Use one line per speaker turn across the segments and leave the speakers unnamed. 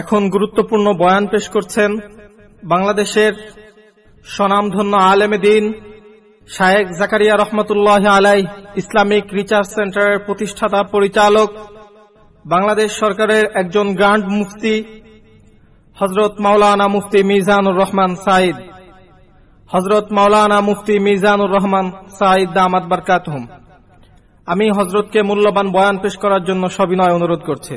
এখন গুরুত্বপূর্ণ বয়ান পেশ করছেন বাংলাদেশের স্বনামধন্য আলেমে দিন শায়েক জাকারিয়া রহমতুল্লাহ আলাই, ইসলামিক রিসার্চ সেন্টারের প্রতিষ্ঠাতা পরিচালক, বাংলাদেশ সরকারের একজন গ্রান্ড মুফতি হজরত মাওলানা মুফতি মিজানুর রহমান সাইদ হজরত মাওলানা মুফতি মিজানুর রহমান সাইদ দামাত বারকাতহুম। আমি হজরতকে মূল্যবান বয়ান পেশ করার জন্য সবিনয় অনুরোধ করছি।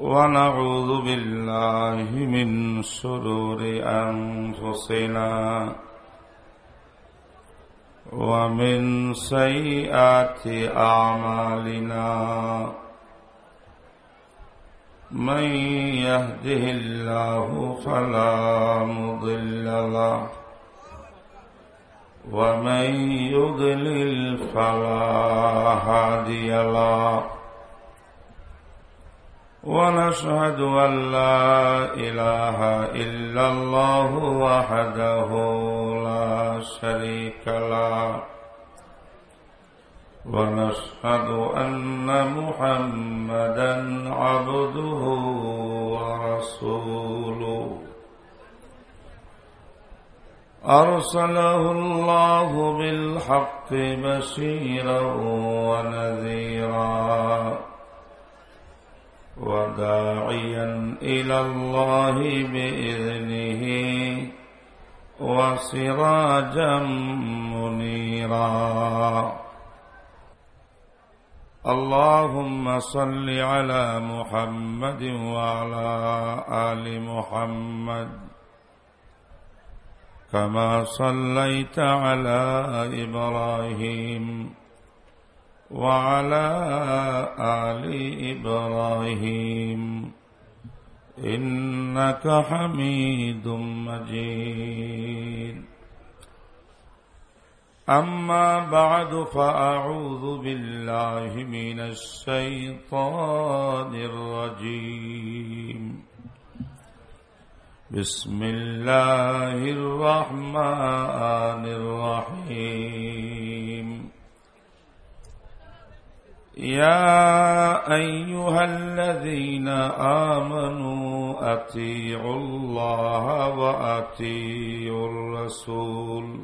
ونعوذ بالله من شرور أنفسنا ومن سيئات أعمالنا. من يهده الله فلا مضل له ومن يضلل فلا هادي له. ونشهد أن لا إله إلا الله وحده لا شريك له. ونشهد أن محمدا عبده ورسوله. أرسله الله بالحق بشيرا ونذيرا. وداعيا إلى الله بإذنه وسراجا منيرا. اللهم صل على محمد وعلى آل محمد كما صليت على إبراهيم وعلى آل إبراهيم إنك حميد مجيد. أما بعد فأعوذ بالله من الشيطان الرجيم. بسم الله الرحمن الرحيم. يا أيها الذين آمنوا أطيعوا الله وأطيعوا الرسول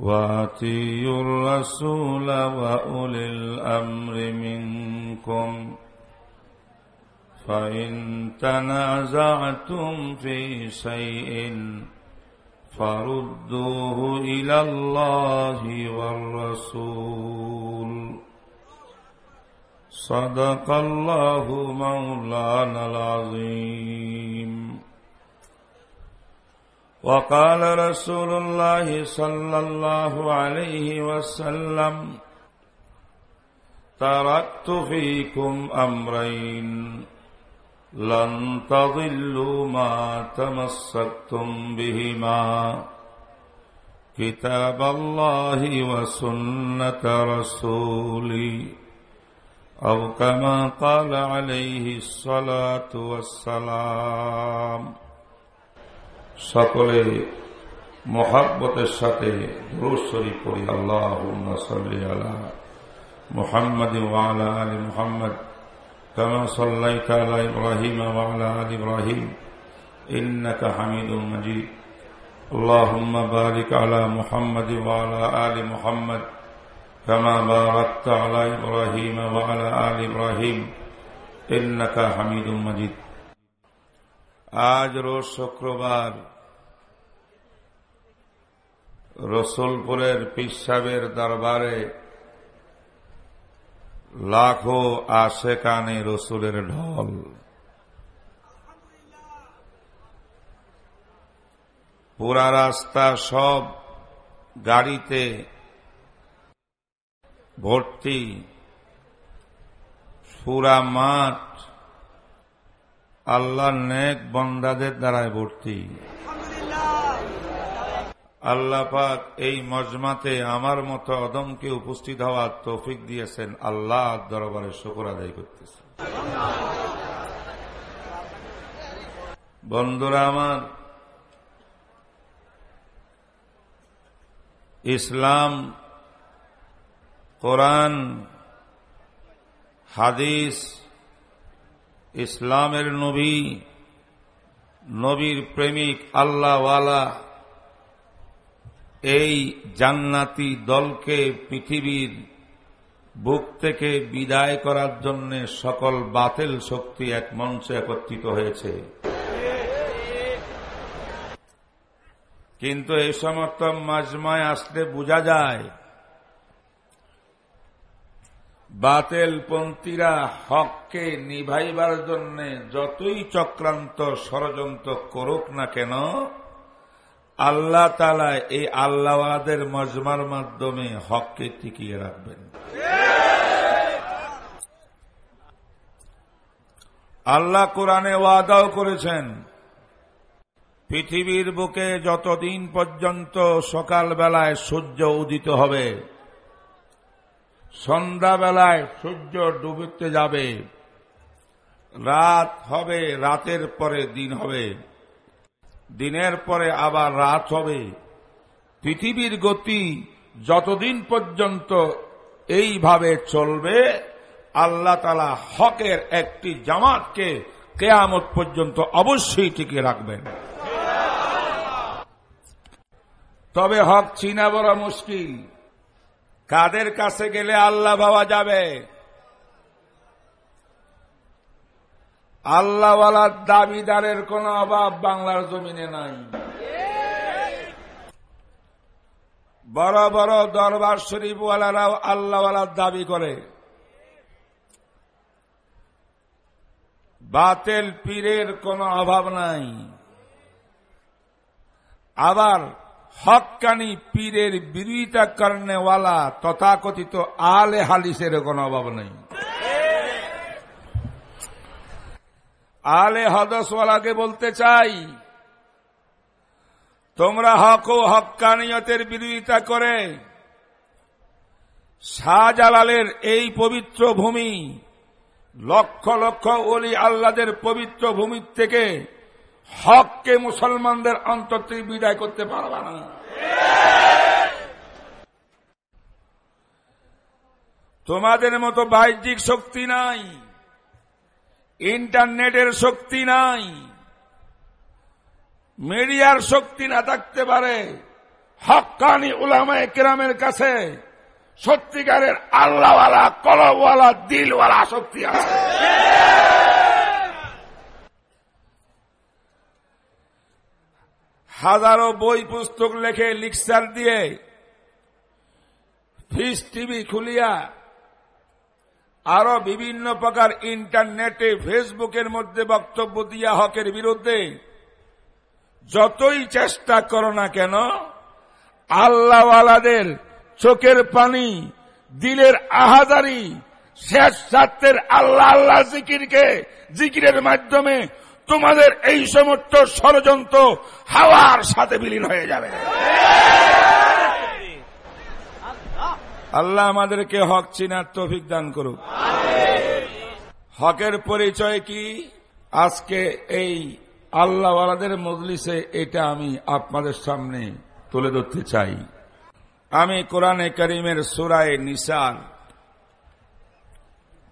وأطيعوا الرسول وأولي الأمر منكم فإن تنازعتم في شيء فردوه إلى الله والرسول صدق الله مولانا العظيم وقال رسول الله صلى الله عليه وسلم تركت فيكم أمرين لن تضلوا ما تمسكتم بهما كتاب الله وسنة رسولي أو كما قال عليه الصلاة والسلام সকলে মোহাব্বতের সাথে দুরুশ্বরী পড়ি আল্লাহ সাল্লি আলা মুহাম্মদ ওয়ালা আলী মুহাম্মদ كما صليت على إبراهيم وعلى آل إبراهيم إنك حميد مجيد اللهم بارك على محمد وعلى آل محمد كما باركت على إبراهيم وعلى آل إبراهيم إنك حميد مجيد আজ রোজ শুক্রবার রসুলপুরের পিসাবের দরবারে লাখো আশেকানে রসুলের ঢল। পুরা রাস্তা সব গাড়িতে ভর্তি, পুরা মাঠ
আল্লাহ নেক বন্দাদের দ্বারায় ভর্তি। আল্লাহ পাক এই মজমাতে আমার মতো অদমকে উপস্থিত হওয়ার তৌফিক দিয়েছেন। আল্লাহ দরবারে শুকর আদায় করতেছে। বন্ধুরা আমার, ইসলাম, কোরআন, হাদিস, ইসলামের নবী, নবীর প্রেমিক, আল্লাহওয়ালা এই জান্নাতি দলকে পৃথিবীর বুক থেকে বিদায় করার জন্য সকল বাতিল শক্তি এক মঞ্চে একত্রিত হয়েছে। কিন্তু এই সমস্ত মাজমায় আসলে বোঝা যায় বাতেল পন্থীরা হককে নিভাইবার জন্য যতই চক্রান্ত ষড়যন্ত্র করুক না কেন আল্লাহ তালা এই আল্লাহদের মজমার মাধ্যমে হককে টিকিয়ে রাখবেন। আল্লাহ কোরআনে ওয়াদাও করেছেন, পৃথিবীর বুকে যতদিন পর্যন্ত সকালবেলায় সূর্য উদিত হবে, সন্ধ্যাবেলায় সূর্য ডুবতে যাবে, রাত হবে, রাতের পরে দিন হবে। দিনের পরে আবার রাত হবে। পৃথিবীর গতি যতদিন পর্যন্ত এইভাবে চলবে, আল্লাহ তালা হকের একটি জামাতকে কেয়ামত পর্যন্ত অবশ্যই টিকে রাখবেন। তবে হক চিনা বড় মুশকিল। কাদের কাছে গেলে আল্লাহ পাওয়া যাবে? আল্লাহওয়ালার দাবিদারের কোন অভাব বাংলার জমিনে নাই। বড় বড় দরবার শরীফওয়ালারাও আল্লাহওয়ালার দাবি করে। বাতেল পীরের কোনো অভাব নাই। আবার হকানি পীরের বিরোধিতা করেওয়ালা তথাকথিত আলে হালিসের কোনো অভাব নেই। আলে হদসওয়ালাকে বলতে চাই, তোমরা হক ও হকানিয়তের বিরোধিতা করে শাহজালালের এই পবিত্র ভূমি, লক্ষ লক্ষ অলি আল্লাদের পবিত্র ভূমির থেকে হককে মুসলমানদের অন্তর থেকে বিদায় করতে পারবে না। তোমাদের মতো বাহ্যিক শক্তি নাই। ইন্টারনেটের শক্তি নাই। মিডিয়ার শক্তি না থাকতে পারে। হকানি উলামায় কেরামের কাছে সত্যিকারের আল্লাহওয়ালা, কলবওয়ালা, দিলওয়ালা শক্তি আছে। হাজারো বই পুস্তক লেখে লিকচার দিয়ে ফিস টিভি খুলিয়া আরও বিভিন্ন প্রকার ইন্টারনেটে, ফেসবুকের মধ্যে বক্তব্য দিয়া হকের বিরুদ্ধে যতই চেষ্টা করো না কেন, আল্লাহওয়ালাদের চোখের পানি, দিলের আহাদারি শেষ স্বার্থের আল্লাহ আল্লাহ জিকিরকে জিকিরের মাধ্যমে তোমাদের এই সমস্ত ষড়যন্ত্র হাওয়ার সাথে বিলীন হয়ে যাবে। আল্লাহ আমাদেরকে হক চিনার তৌফিক দান করুক। হকের পরিচয় কি? আজকে এই আল্লাহওয়ালাদের মজলিসে এটা আমি আপনাদের সামনে তুলে ধরতে চাই। আমি কোরআনে করিমের সুরায় নিসার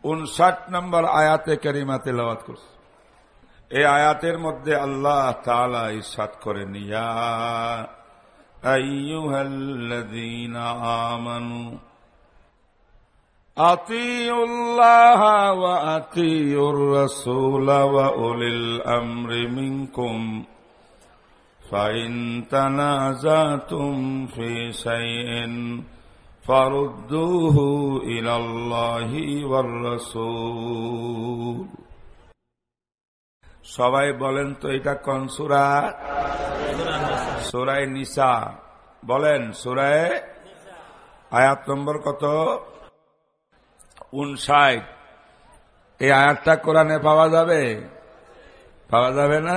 উনষাট নম্বর আয়াতে করিমাতে লওয়াত করছি। এই আয়াতের মধ্যে আল্লাহ তালা ইসাদ করেন, ইয়া আইয়ুহাল্লাযীনা আমানু أطيعوا الله وأطيعوا الرسول وأولي الأمر منكم فإن تنازعتم في شيء فردوه إلى الله والرسول সবাই বলেন তো এটা কোন সুরা সুরায় নিসা। বলেন, সুরায় আয়াত নম্বর কত? উনষাট। এই আয়াতটা কোরআনে পাওয়া যাবে? পাওয়া যাবে না?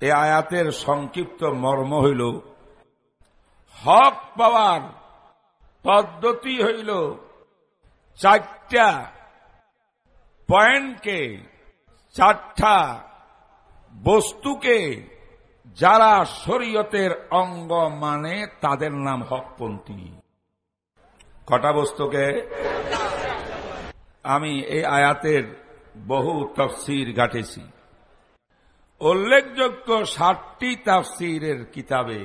এই আয়াতের সংক্ষিপ্ত মর্ম হইল, হক পাওয়ার পদ্ধতি হইল চারটা পয়েন্টকে, চারটা বস্তুকে যারা শরীয়তের অঙ্গ মানে তাদের নাম হকপন্থী। কটা বস্তুকে? আমি এই আয়াতের বহু তফসির গাটেছি উল্লেখযোগ্য ষাটটি তাফসিরের কিতাবে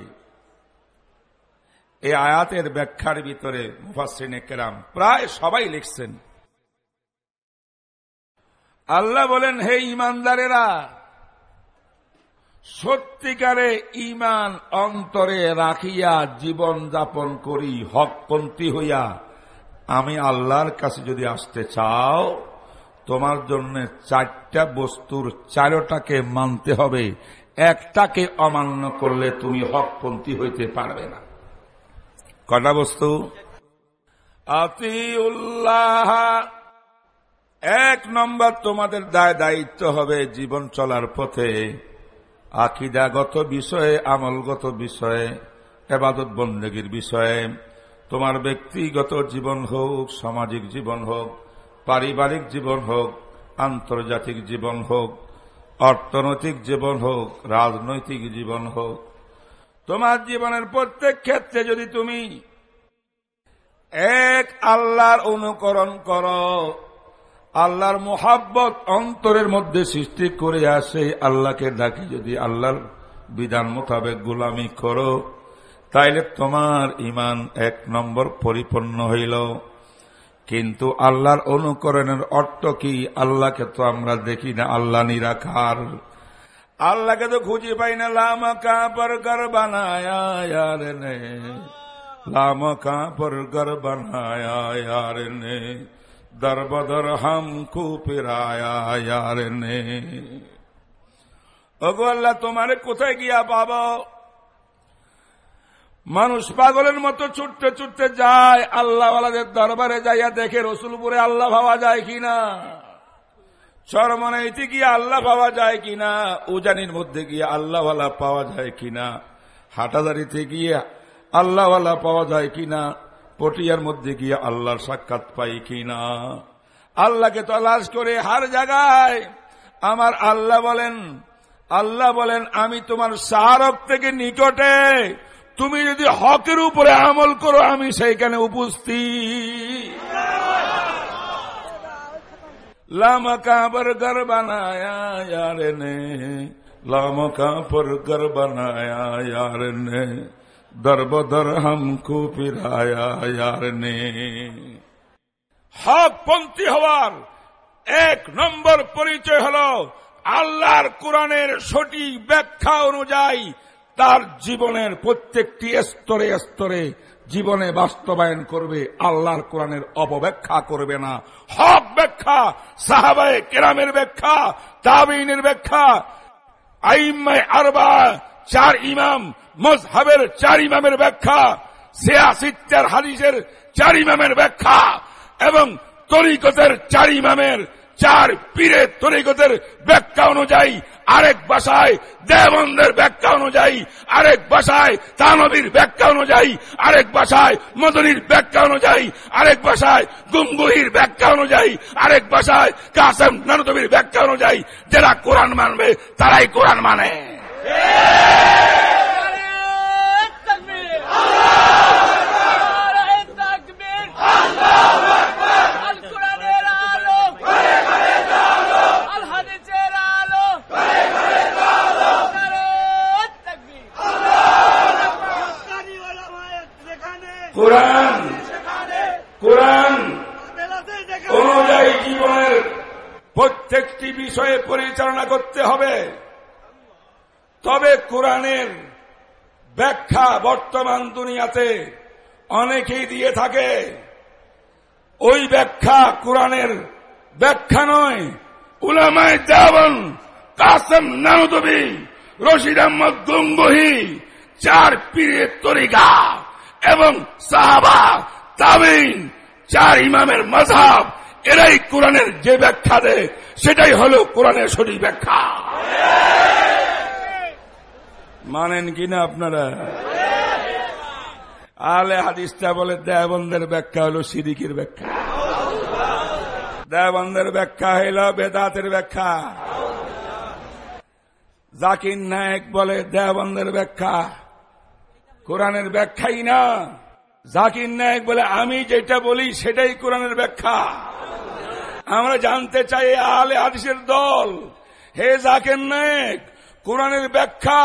এই আয়াতের ব্যাখ্যার ভিতরে মুফাসিনে কেরাম প্রায় সবাই লিখছেন। আল্লাহ বলেন, হে ইমানদারেরা সত্যিকারে ইমান অন্তরে রাখিয়া জীবন যাপন করি, হকপন্থী হইয়া। আমি আল্লাহর কাছে যদি আসতে চাও, তোমার জন্য চারটা বস্তুর চারোটাকে মানতে হবে। একটাকে অমান্য করলে তুমি হকপন্থী হইতে পারবে না। কটা বস্তু? আতিউল্লাহ। এক নম্বর, তোমাদের দায় দায়িত্ব হবে জীবন চলার পথে। আকিদাগত বিষয়ে, আমলগত বিষয়ে, এবাদত বন্দীগীর বিষয়ে। তোমার ব্যক্তিগত জীবন হোক, সামাজিক জীবন হোক, পারিবারিক জীবন হোক, আন্তর্জাতিক জীবন হোক, অর্থনৈতিক জীবন হোক, রাজনৈতিক জীবন হোক। তোমার জীবনের প্রত্যেক ক্ষেত্রে যদি তুমি এক আল্লাহর অনুকরণ করো আল্লাহর মোহাব্বত অন্তরের মধ্যে সৃষ্টি করে আসে। আল্লাহকে ডাকি, যদি আল্লাহর বিধান মোতাবেক গোলামি করো, তাইলে তোমার ইমান এক নম্বর পরিপূর্ণ হইল। কিন্তু আল্লাহর অনুকরণের অর্থ কি? আল্লাহকে তো আমরা দেখি না, আল্লাহ নিরাকার। আল্লাহকে তো খুঁজে পাই না, লামা কাপর গর বানায়া নে। লামা কাপর বানায়া নে। দরবদর হাম কু পিরায়া यार ने ওগো আল্লাহ তোমারে কোথায় গিয়া পাব মানুষ পাগলের মতো ছুটতে ছুটতে যায় আল্লাহওয়ালাদের দরবারে যাইয়া দেখে রসুলপুরে আল্লাহ ভাবা যায় কিনা চরমনাইতে গিয়ে আল্লাহ পাওয়া যায় কিনা উজানির মধ্যে গিয়ে আল্লাহওয়ালা পাওয়া যায় কিনা হাটাদারিতে গিয়ে আল্লাহওয়ালা পাওয়া যায় কিনা পটিয়ার মধ্যে গিয়ে আল্লাহর সাক্ষাৎ পাই কিনা আল্লাহকে তলাশ করে হার জায়গায় আমার আল্লাহ বলেন আল্লাহ বলেন আমি তোমার সাহারব থেকে নিকটে তুমি যদি হকের উপরে আমল করো আমি সেইখানে উপস্থিত লামকা पर घर बनाया यार ने लामका पर घर बनाया यार ने दर बदर हमको फिराया यार ने হকপন্থী হওয়ার এক নম্বর পরিচয় হল আল্লাহর কোরআনের সঠিক ব্যাখ্যা অনুযায়ী তার জীবনের প্রত্যেকটি স্তরে স্তরে জীবনে বাস্তবায়ন করবে আল্লাহর কোরআনের অপব্যাখ্যা করবে না হক ব্যাখ্যা সাহাবায় কেরামের ব্যাখ্যা তাবিনের ব্যাখ্যা আইম্মায় আরবা চার ইমাম মজহাবের চার ব্যাখ্যা সিয়াসিত্যার হাদিসের চার ইমামের ব্যাখ্যা এবং তরিকতের চার ইমামের চার পীরের তরিকতের ব্যাখ্যা অনুযায়ী আরেক ভাষায় দেবন্দের ব্যাখ্যা অনুযায়ী, আরেক ভাষায় তানবীর ব্যাখ্যা অনুযায়ী, আরেক ভাষায় মদনীর ব্যাখ্যা অনুযায়ী, আরেক ভাষায় গুঙ্গুহির ব্যাখ্যা অনুযায়ী, আরেক ভাষায় কাসেম নানতবীর ব্যাখ্যা অনুযায়ী, যারা কোরআন মানবে তারাই কোরআন মানে। কোরআন কোরআন অনুযায়ী জীবনের প্রত্যেকটি বিষয়ে পরিচালনা করতে হবে। তবে কোরআনের ব্যাখ্যা বর্তমান দুনিয়াতে অনেকেই দিয়ে থাকে। ওই ব্যাখ্যা কোরআনের ব্যাখ্যা নয়। উলামায় দেওয়ান কাসেম নানুদবি রশিদ আহমদ গঙ্গহি, চার পীরের তরিকা। এবং সাহাবা, তাবিন, চার ইমামের মজাব এরাই কোরআনের যে ব্যাখ্যা দেয়, সেটাই হলো কোরআনের সঠিক ব্যাখ্যা। মানেন কিনা আপনারা? আলে হাদিসটা বলে দেবন্দের ব্যাখ্যা হলো সিরিকির ব্যাখ্যা। দেবন্দের ব্যাখ্যা হইল বেদাতের ব্যাখ্যা। জাকির নায়ক বলে দেবন্দের ব্যাখ্যা। কোরআনের ব্যাখ্যাই না। জাকির নায়ক বলে, আমি যেটা বলি সেটাই কোরআনের ব্যাখ্যা। আমরা জানতে চাই আলে হাদিসের দল, হে জাকির নায়ক, কোরআনের ব্যাখ্যা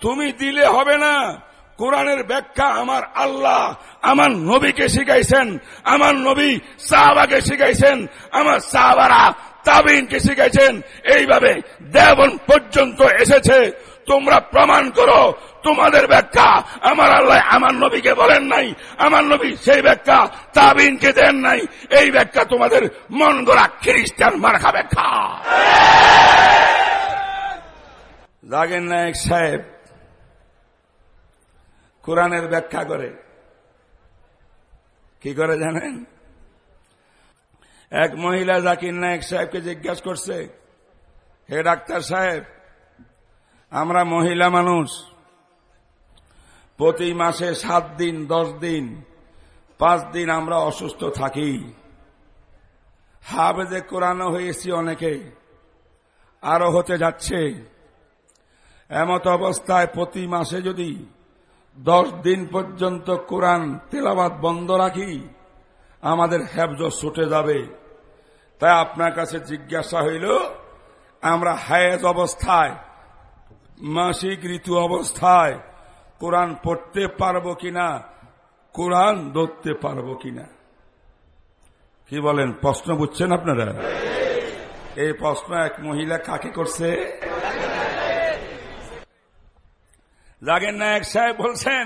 তুমি দিলে হবে না। কোরআনের ব্যাখ্যা আমার আল্লাহ, আমার নবীকে শিখাইছেন, আমার নবী সাহাবাকে শিখাইছেন, আমার সাহাবারা তাবিনকে শিখাইছেন। এইভাবে দেবন পর্যন্ত এসেছে। তোমরা প্রমাণ করো তোমাদের ব্যাখ্যা। আমার আল্লাহ আমার নবীকে বলেন নাই। আমার নবী সেই ব্যাখ্যা তাবিনকে দেন নাই। এই ব্যাখ্যা তোমাদের মন গড়া খ্রিস্টান মার্খা ব্যাখ্যা। জাগের নায়ক সাহেব কোরআনের ব্যাখ্যা করে। কি করে জানেন? এক মহিলা জাকির নায়ক সাহেবকে জিজ্ঞাসা করছে, হে ডাক্তার সাহেব, আমরা মহিলা মানুষ প্রতি মাসে সাত দিন, দশ দিন, পাঁচ দিন আমরা অসুস্থ থাকি। হাবেদে কোরআনও হয়েছি অনেকে আরও হতে যাচ্ছে। এমত অবস্থায় প্রতি মাসে যদি দশ দিন পর্যন্ত কোরআন তেলাবাদ বন্ধ রাখি, আমাদের হ্যাবজ ছুটে যাবে। তাই আপনার কাছে জিজ্ঞাসা হইল, আমরা হায়েজ অবস্থায়, মাসিক ঋতু অবস্থায় কোরআন পড়তে পারব কিনা, কোরআন ধরতে পারব কিনা? কি বলেন, প্রশ্ন বুঝছেন আপনারা? এই প্রশ্ন এক মহিলা কাকে করছে? জাগের নায়ক সাহেব বলছেন,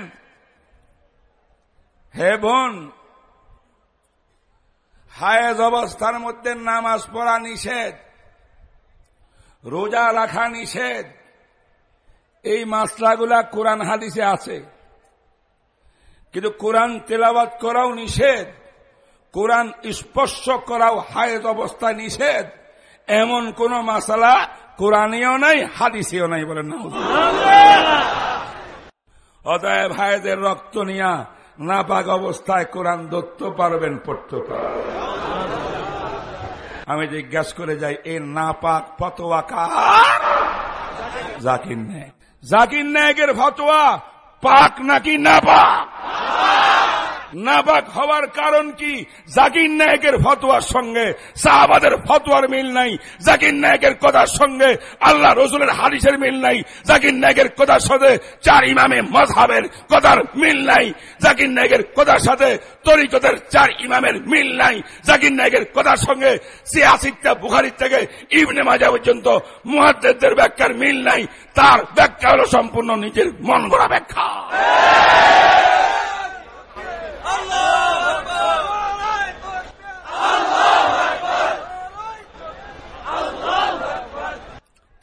হে বোন হায়েজ অবস্থার মধ্যে নামাজ পড়া নিষেধ, রোজা রাখা নিষেধ এই মাসলাগুলা কোরআন হাদিসে আছে। কিন্তু কোরআন তেলাবাদ করাও নিষেধ। কোরআন স্পর্শ করাও হায়েজ অবস্থা নিষেধ। এমন কোন মাসালা কোরআনেও নাই হাদিসেও নাই বলেন না অতএব ভাইদের রক্ত নিয়া নাপাক অবস্থায় কোরআন দত্ত পারবেন, পড়তে পারবেন। আমি জিজ্ঞাসা করে যাই, এ নাপাক ফতোয়া কার? জাকির নায়ক জাকির নায়কের ফতোয়া পাক নাকি নাপাক নাপাক হওয়ার কারণ কি? জাকির নায়কের ফতোয়ার সঙ্গে, সাহাবাদের ফতোয়ার মিল নাই, জাকির নায়কের কথার সঙ্গে, আল্লাহ রসুলের হাদিসের মিল নাই, জাকির নায়কের কথার সাথে চার ইমামে মজহাবের কথার মিল নাই, জাকির নায়কের কথার সাথে তরিকতের চার ইমামের মিল নাই, জাকির নায়কের কথার সঙ্গে সিয়াসিকটা বুখারির থেকে ইবনে মাজা পর্যন্ত মুহাদ্দের ব্যাখ্যার মিল নাই, তার ব্যাখ্যা হল সম্পূর্ণ নিজের মন গড়া ব্যাখ্যা।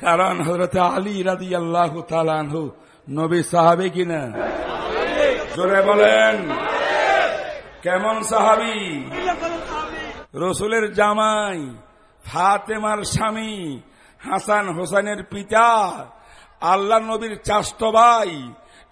কারণ হজরত আলী রাদি আল্লাহ তালানহু নবী সাহাবি কিনা? জোরে বলেন। কেমন সাহাবি? রসুলের জামাই, ফাতেমার স্বামী, হাসান হোসেনের পিতা, আল্লাহ নবীর চাষ্ট ভাই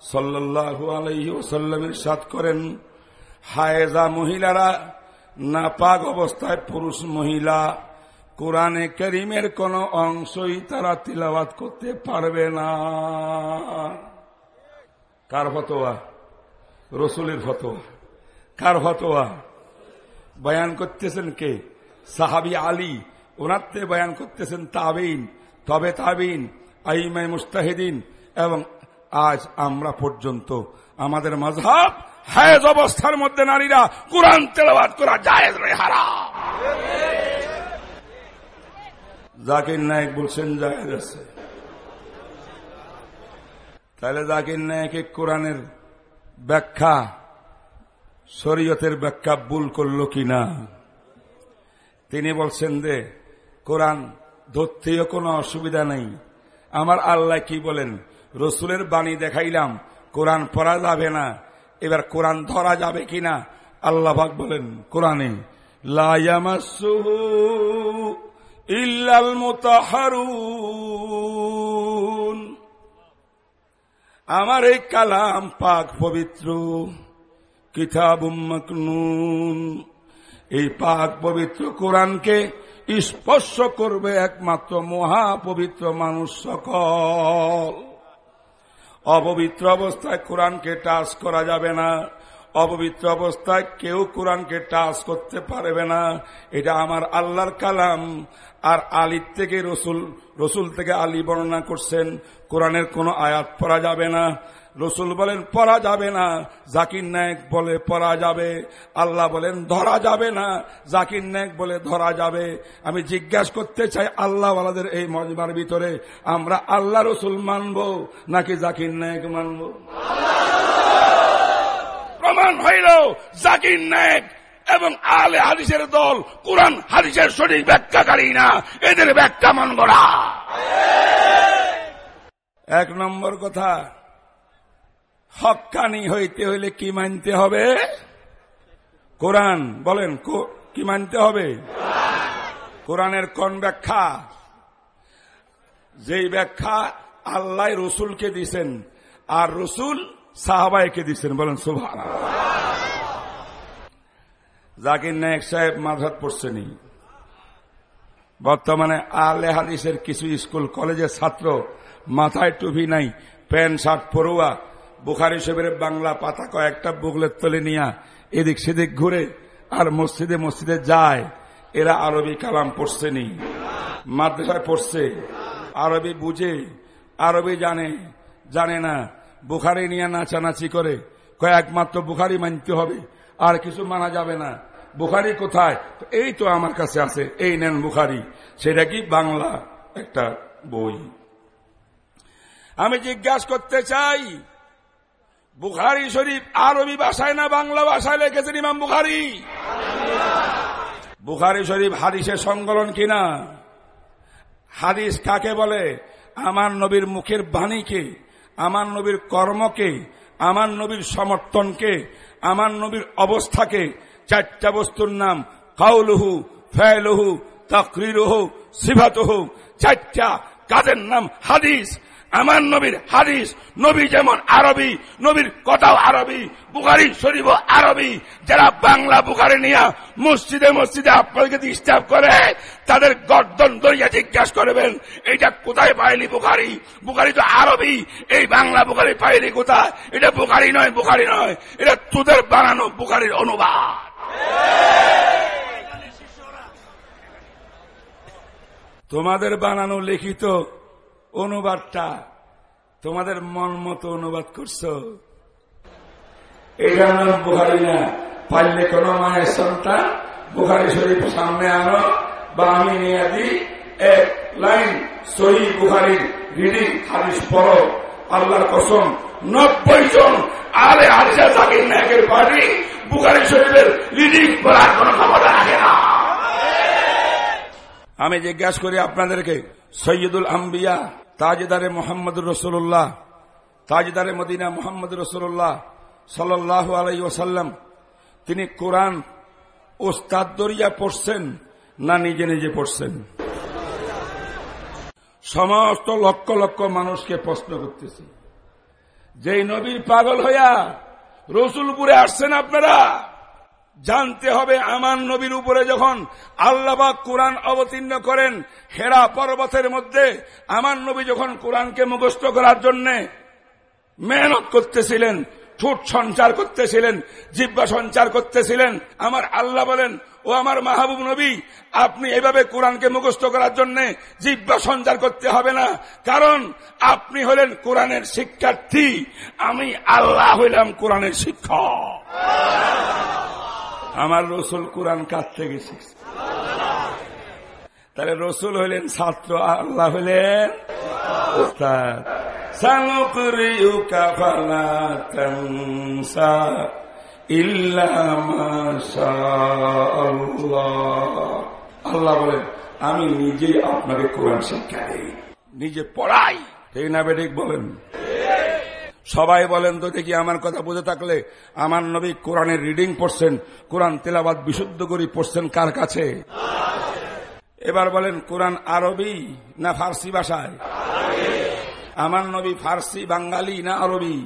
সাল্লাহ আলহি ওসাল্লামের সাত করেন হায়েজা মহিলারা নাপাক অবস্থায় পুরুষ মহিলা, কোরআনে করিমের কোন অংশই তারা তিলাবাত করতে পারবে না। কার ফতোয়া? রসুলের ফতোয়া। কার ফতোয়া? বয়ান করতেছেন কে? সাহাবি আলী। ওনারতে বয়ান করতেছেন তাবিন তবে তাবিন আইমাই মুস্তাহিদিন এবং আজ আমরা পর্যন্ত আমাদের মজহাব হায়েজ অবস্থার মধ্যে নারীরা কোরআন তেলাবাদ করা জায়েজ রে হারা জাকির নায়ক বলছেন জায়েজ আছে। তাহলে জাকির নায়কে কোরআনের ব্যাখ্যা, শরীয়তের ব্যাখ্যা ভুল করল কিনা? তিনি বলছেন যে, কোরআন ধরতেও কোনো অসুবিধা নেই। আমার আল্লাহ কি বলেন? রসুলের বাণী দেখাইলাম, কোরআন পড়া যাবে না। এবার কোরআন ধরা যাবে কিনা আল্লাহাক বলেন, কোরআনে আমার এই কালাম পাক পবিত্র মকনুন। এই পাক পবিত্র কোরআনকে স্পর্শ করবে একমাত্র মহাপবিত্র মানুষ সকল। অপবিত্র অবস্থায় কোরআনকে টাচ করা যাবে না। অপবিত্র অবস্থায় কেউ কোরআনকে টাচ করতে পারবে না। এটা আমার আল্লাহর কালাম। আর আলীর থেকে রসুল রসুল থেকে আলী বর্ণনা করছেন, কোরআনের কোনো আয়াত পড়া যাবে না। রসুল বলেন পরা যাবে না। জাকির নায়ক বলে পরা যাবে। আল্লাহ বলেন, ধরা যাবে না। জাকির নায়ক বলে, ধরা যাবে। আমি জিজ্ঞাসা করতে চাই আল্লাহ আলাদের এই মজমার ভিতরে আমরা আল্লাহ রসুল মানব নাকি জাকির নায়ক মানব? প্রমাণ হইল, জাকির নায়ক এবং আলে হাদিসের দল কোরআন হাদিসের সঠিক ব্যাখ্যাকারী না। এদের ব্যাখ্যা মানব না। এক নম্বর কথা হকানি হইতে হইলে কি মানতে হবে? কোরআন, বলেন, কি মানতে হবে? কোরআনের কোন ব্যাখ্যা? যেই ব্যাখ্যা আল্লাহ রসুলকে দিছেন, আর রসুল সাহাবাইকে দিচ্ছেন বলেন সুভান জাকির নায়ক সাহেব মাঝাত পড়ছেনি বর্তমানে আলে হাদিসের কিছু স্কুল, কলেজের ছাত্র, মাথায় টুপি নাই, প্যান্ট, শার্ট পড়ুয়া বুখারি সাহেবের বাংলা পাতা কয়েকটা বুগলের তলে নিয়া এদিক সেদিক ঘুরে আর মসজিদে মসজিদে যায়। এরা আরবি কালাম পড়ছেনি মাদ্রাসায় পড়ছে। আরবি বুঝে, আরবি জানে জানে না। বুখারি নিয়ে নাচানাচি করে। কয়েকমাত্র বুখারি মানতে হবে, আর কিছু মানা যাবে না। বুখারি কোথায়? এই তো আমার কাছে আছে, এই নেন বুখারি। সেটা কি বাংলা একটা বই? আমি জিজ্ঞাসা করতে চাই বুখারি শরীফ, আরবি ভাষায় না বাংলা ভাষায় লিখেছেন ইমাম বুখারি? বুখারি শরীফ হাদিসের সংকলন কিনা? হাদিস কাকে বলে? আমার নবীর মুখের বাণীকে, আমার নবীর কর্মকে, আমার নবীর সমর্থনকে, আমার নবীর অবস্থাকে, চারটা বস্তুর নাম, কাউলহু, ফেলহু, তকরিরহু সিভাতহু চারটা কাজের নাম হাদিস। আমার নবীর হাদিস, নবী যেমন আরবি, নবীর কথাও আরবি, বুখারি শরীফ আরবি। যারা বাংলা বুখারি নিয়ে মসজিদে মসজিদে আপনাদেরকে ডিস্টার্ব করে, তাদের গর্দন দরিয়া জিজ্ঞাসা করবেন এটা কোথায় পাইলি বুখারি? বুখারি তো আরবি, এই বাংলা বুখারি পাইলি কোথায়? এটা বুখারি নয় বুখারি নয়, এটা তোদের বানানো বুখারির অনুবাদ। তোমাদের বানানো লিখিত অনুবাদটা তোমাদের মন মতো অনুবাদ করছ। এটা নাম বুহারি না। পারলে কোন মায়ের সন্তান বুহারি শরীফ সামনে আনো বা আমি নিয়ে এক লাইন সহি বুহারির রিডিং হাদিস পড়ো। আল্লাহর কসম, নব্বই জন আরে হাদিসা জাকির নায়কের পার্টি বুখারি শরীফের রিডিং করার কোন ক্ষমতা রাখে না। আমি জিজ্ঞাসা করি আপনাদেরকে, সৈয়দুল আম্বিয়া তাজদারে মোহাম্মদ রসুল্লাহ তাজদারে মদিনা মোহাম্মদ রসুল্লাহ সাল্লাহ আলাই ওসাল্লাম তিনি কোরআন ওস্তাদ দরিয়া পড়ছেন না নিজে নিজে পড়ছেন? সমস্ত লক্ষ লক্ষ মানুষকে প্রশ্ন করতেছে। যেই নবীর পাগল হইয়া রসুলপুরে আসছেন আপনারা? জানতে হবে আমার নবীর উপরে যখন আল্লাহবাক কোরআন অবতীর্ণ করেন হেরা পর্বতের মধ্যে, আমার নবী যখন কোরআনকে মুখস্থ করার জন্য মেহনত করতেছিলেন, ঠোঁট সঞ্চার করতেছিলেন জিব্বা সঞ্চার করতেছিলেন, আমার আল্লাহ বলেন, ও আমার মাহবুব নবী, আপনি এভাবে কোরআনকে মুখস্থ করার জন্য জিব্বা সঞ্চার করতে হবে না। কারণ আপনি হলেন কোরআনের শিক্ষার্থী, আমি আল্লাহ হইলাম কোরআনের শিক্ষক। আমার রসুল কোরআন কাছ থেকে শিখছে। তাহলে রসুল হইলেন ছাত্র, আল্লাহ হইলেন আল্লাহ বলেন, আমি নিজেই আপনাকে কোরআন শিক্ষা দিই। নিজে পড়াই। ঠিক না বেঠিক বলেন? সবাই বলেন তো দেখি আমার কথা বুঝে থাকলে? আমার নবী কোরআনের রিডিং পড়ছেন, কোরআন তেলাবাদ বিশুদ্ধ করি পড়ছেন কার কাছে? এবার বলেন, কোরআন আরবি না ফার্সি ভাষায়? আমার নবী ফার্সি, বাঙালি না আরবি?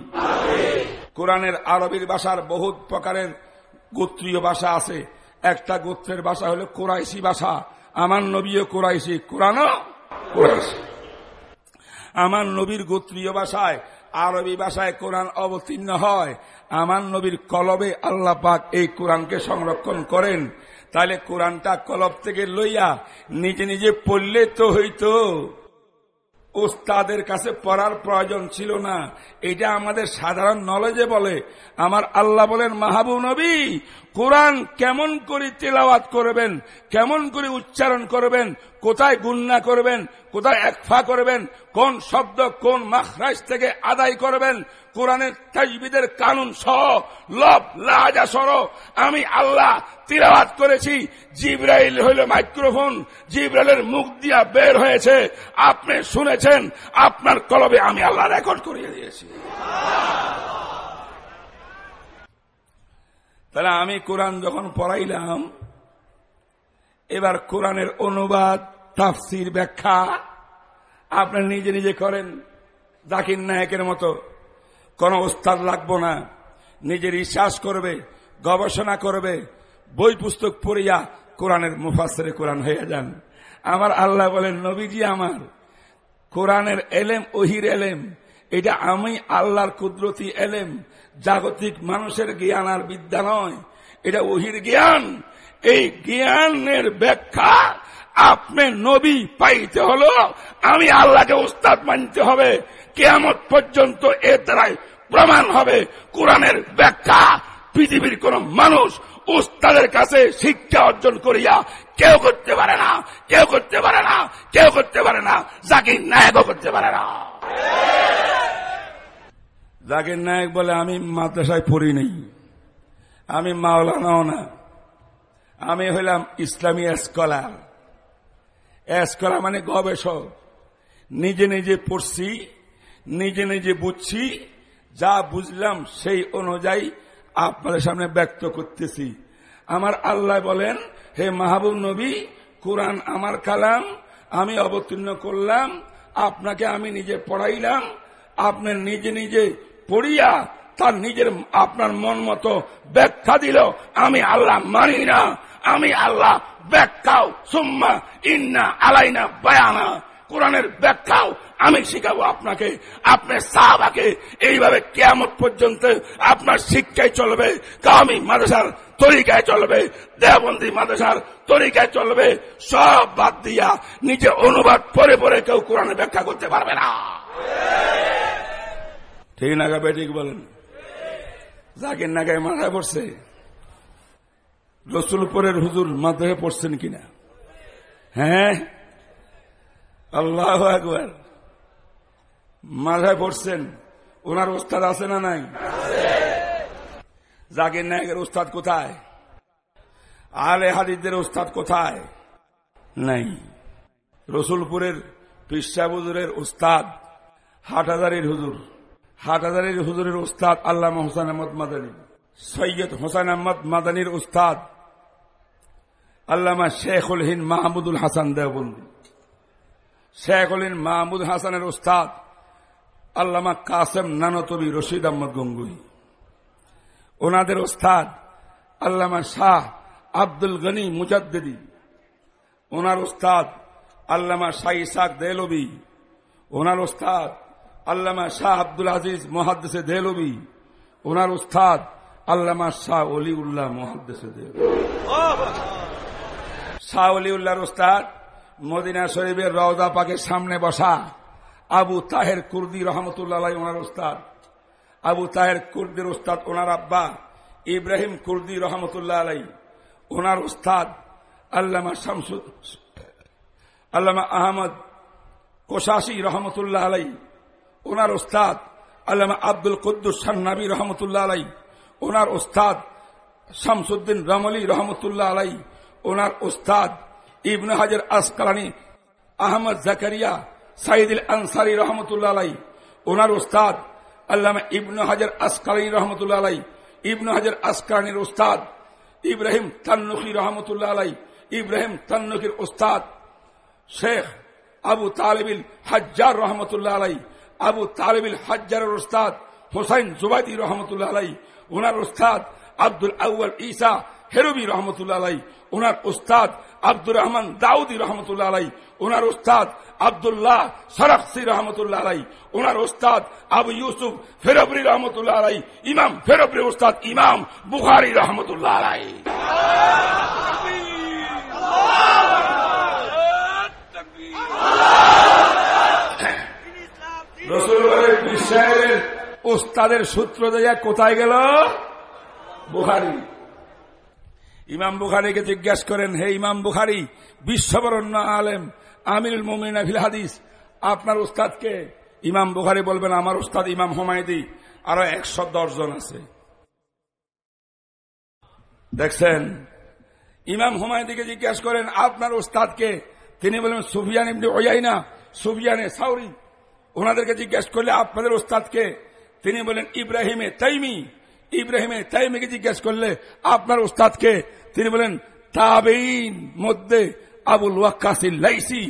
কোরআনের আরবির ভাষার বহুত প্রকারের গোত্রীয় ভাষা আছে। একটা গোত্রের ভাষা হলো কোরাইশি ভাষা। আমার নবীও কোরাইশি কোরাইশি। আমার নবীর গোত্রীয় ভাষায় আরবি ভাষায় কোরআন অবতীর্ণ হয়। আমার নবীর কলবে আল্লাহ পাক এই কোরআনকে সংরক্ষণ করেন। তাহলে কোরআনটা কলব থেকে লইয়া নিজে নিজে পড়লে তো হইতো। ওস্তাদের কাছে পড়ার প্রয়োজন ছিল না। এটা আমাদের সাধারণ নলেজে বলে। আমার আল্লাহ বলেন মাহাবু নবী, কোরআন কেমন করে তেলাওয়াত করবেন, কেমন করে উচ্চারণ করবেন, কোথায় গুন্না করবেন, কোথায় একফা করবেন, কোন শব্দ কোন মাখরাজ থেকে আদায় করবেন কোরআনের তাজবিদের কানুন সহ লব লাজা সর আমি আল্লাহ তিলাওয়াত করেছি। জিব্রাইল হইল মাইক্রোফোন। জিব্রাইলের মুখ দিয়া বের হয়েছে। আপনি শুনেছেন, আপনার কলবে আমি আল্লাহ রেকর্ড করিয়ে দিয়েছি। তাহলে আমি কোরআন যখন পড়াইলাম, এবার কোরআনের অনুবাদ, তাফসির ব্যাখ্যা আপনি নিজে নিজে করেন, জাকির নায়কের মতো। কোন ওস্তাদ লাগবো না। নিজে রিসার্চ করবে, গবেষণা করবে, বই পুস্তক পড়িয়া কোরআনের মুফাসরে কোরআন হয়ে যান। আমার আল্লাহ বলেন, নবীজি আমার, কোরআনের এলেম ওহির এলেম, এটা আমি আল্লাহর কুদরতি এলেম, জাগতিক মানুষের জ্ঞান আর বিদ্যা নয়, এটা ওহির জ্ঞান। এই জ্ঞানের ব্যাখ্যা আপনি নবী পাইতে হলো, আমি আল্লাহকে উস্তাদ মানতে হবে। কেয়ামত পর্যন্ত এর দ্বারাই প্রমাণ হবে কোরআনের ব্যাখ্যা। পৃথিবীর কোন মানুষ উস্তাদের কাছে শিক্ষা অর্জন করিয়া কেউ করতে পারে না, কেউ করতে পারে না, কেউ করতে পারে না, জাকির নায়কও করতে পারে না। জাকির নায়ক বলে, আমি মাদ্রাসায় পড়ি নেই, আমি মাওলানাও না, আমি হইলাম ইসলামী স্কলার স্কলার মানে গবেষক। নিজে নিজে পড়ছি নিজে নিজে বুঝছি, যা বুঝলাম সেই অনুযায়ী আপনাদের সামনে ব্যক্ত করতেছি। আমার আল্লাহ বলেন, হে মাহবুব নবী, কোরআন আমার কালাম, আমি অবতীর্ণ করলাম, আপনাকে আমি নিজে পড়াইলাম, আপনি নিজে নিজে পড়িয়া তার নিজের আপনার মন মতো ব্যাখ্যা দিল, আমি আল্লাহ মানি না, আমি আল্লাহ ব্যাখ্যাও, সুম্মা ইন্না আলাইনা বায়ানা। কোরআনের ব্যাখ্যাও আমি শিখাবো আপনাকে। আপনার সাহাবাকে এইভাবে কেমন পর্যন্ত আপনার শিক্ষায় চলবে, কামি মাদ্রাসার তরিকায় চলবে দেবন্দী মাদ্রাসার তরিকায় চলবে, সব বাদ দিয়া নিজে অনুবাদ পরে পরে কেউ কোরআনে ব্যাখ্যা করতে পারবে না। ঠিক না বেঠিক বলেন। জাকির নাগায় মাথায় পড়ছে? রসুলপুরের হুজুর মাথায় পড়ছেন কিনা? হ্যাঁ? আল্লাহ একবার মাথায় পড়ছেন। ওনার ওস্তাদ আছে না নাই? জাকির নায়কের ওস্তাদ কোথায়? আলে হাদিদের ওস্তাদ কোথায়? নাই। রসুলপুরের পিসাবুজুরের ওস্তাদ হাটাদারির হুজুর। হাটাদারির হুজুরের উস্তাদ আল্লাহ হোসেন আহমদ মাদানী। সৈয়দ হোসেন আহমদ মাদানির উস্তাদ আল্লামা শেখুল হিন মাহমুদুল হাসান দেওবন্দি। শেখুল হিন মাহমুদ হাসানের উস্তাদ আল্লামা কাসেম নানতবি রশিদ আহমদ গঙ্গুই ওনাদের ওস্তাদ আল্লামা শাহ আব্দুল গনি মুজাদ্দি ওনার ওস্তাদ আল্লামা শাহ ইসাক দেলবি ওনার ওস্তাদ আল্লামা শাহ আব্দুল আজিজ মহাদ্দেশে দেলবি ওনার উস্তাদ আল্লামা শাহ অলিউল্লাহ মহাদ্দেশে দেলবি শাহ অলিউল্লাহর উস্তাদ মদিনা শরীফের রওজা পাকের সামনে বসা আবু তাহের কুর্দি রহমতুল্লাহ ওনার উস্তাদ। আবু তাহের কুর্দির উস্তাদ ওনার আব্বা ইব্রাহিম কুর্দি রহমতুল্লাহ আলাই ওনার উস্তাদ আল্লামা শামসুদ আল্লামা আহমদ কোশাসি রহমতুল্লাহ আলাই ওনার ওস্তাদ আল্লামা আব্দুল কুদ্দুস সান্নাবি রহমতুল্লাহ আলাই ওনার ওস্তাদ শামসুদ্দিন রমলি রহমতুল্লাহ আলাই ওনার ওস্তাদ ইবনে হাজার আসকালানি, আহমদ জাকারিয়া, সাইদুল আনসারি রহমতুল্লাহ আলাই, ওনার ওস্তাদ আল্লামা ইবনু হাজার আসকালানি রহমতুল্লাহ আলাই, ইবনু হাজার আসকালানির ওস্তাদ ইব্রাহিম তান্নুকি রহমতুল্লাহ আলাই, ইব্রাহিম তান্নুকির ওস্তাদ শেখ আবু তালেবিল হাজ্জার রহমতুল্লাহ আলাই, আবু তালেবিল হাজ্জারের ওস্তাদ হোসাইন জুবাইদি রহমতুল্লাহ আলাই, ওনার ওস্তাদ আব্দুল আউ্বাল ঈসা হেরবি রহমতুল্লাহ আলাই ওনার ওস্তাদ আব্দুর রহমান দাউদি রহমতুল্লাহ আলাই, ওনার ওস্তাদ আবদুল্লাহ সরফসি রহমতুল্লাহ আলাই, ওনার ওস্তাদ আবু ইউসুফ ফেরবরি রহমতুল্লাহ আলাই, ইমাম ফেরবরি ওস্তাদ ইমাম বুখারি রহমতুল্লাহ আলাই। বিশ্বের ওস্তাদের সূত্র দেয়া কোথায় গেল? বুখারি। ইমাম বুখারিকে জিজ্ঞাসা করেন, হে ইমাম বুখারি, বিশ্ববরণ্য আলেম, আমিরুল মোমিন আফিল হাদিস, আপনার উস্তাদকে ইমাম বুখারি বলবেন, আমার উস্তাদ ইমাম হোমায়দি, আরও একশো জন আছে। দেখছেন, ইমাম হুমায়দিকে জিজ্ঞাসা করেন, আপনার উস্তাদকে? তিনি বলবেন সুফিয়ান ইবনে ওয়াইনা সুফিয়ানে সাউরি। ওনাদেরকে জিজ্ঞাসা করলে, আপনাদের উস্তাদকে? তিনি বলেন ইব্রাহিমে তাইমি। ইব্রাহিমে তাইমিকে জিজ্ঞাসা করলে, আপনার উস্তাদকে? তিনি বলেন তাবেইন মধ্যে আবুল ওয়াক্কাসিল লাইসি,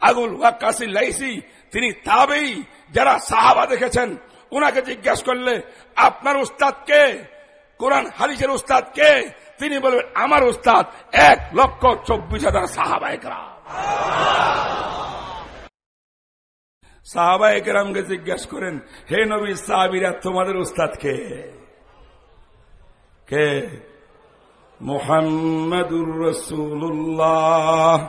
আবুল ওয়াক্কাসিল লাইসি। তিনি তাবেই যারা সাহাবা দেখেছেন ওনাকে জিজ্ঞাসা করলে, আপনার উস্তাদকে কোরআন হালিসের উস্তাদকে তিনি বলবেন, আমার উস্তাদ এক লক্ষ চব্বিশ হাজার সাহাবা একরাম। সাহাবা একরামকে জিজ্ঞাসা করেন, হে নবী সাহাবিরা, তোমাদের উস্তাদকে কে মোহাম্মদুর রসুল্লাহ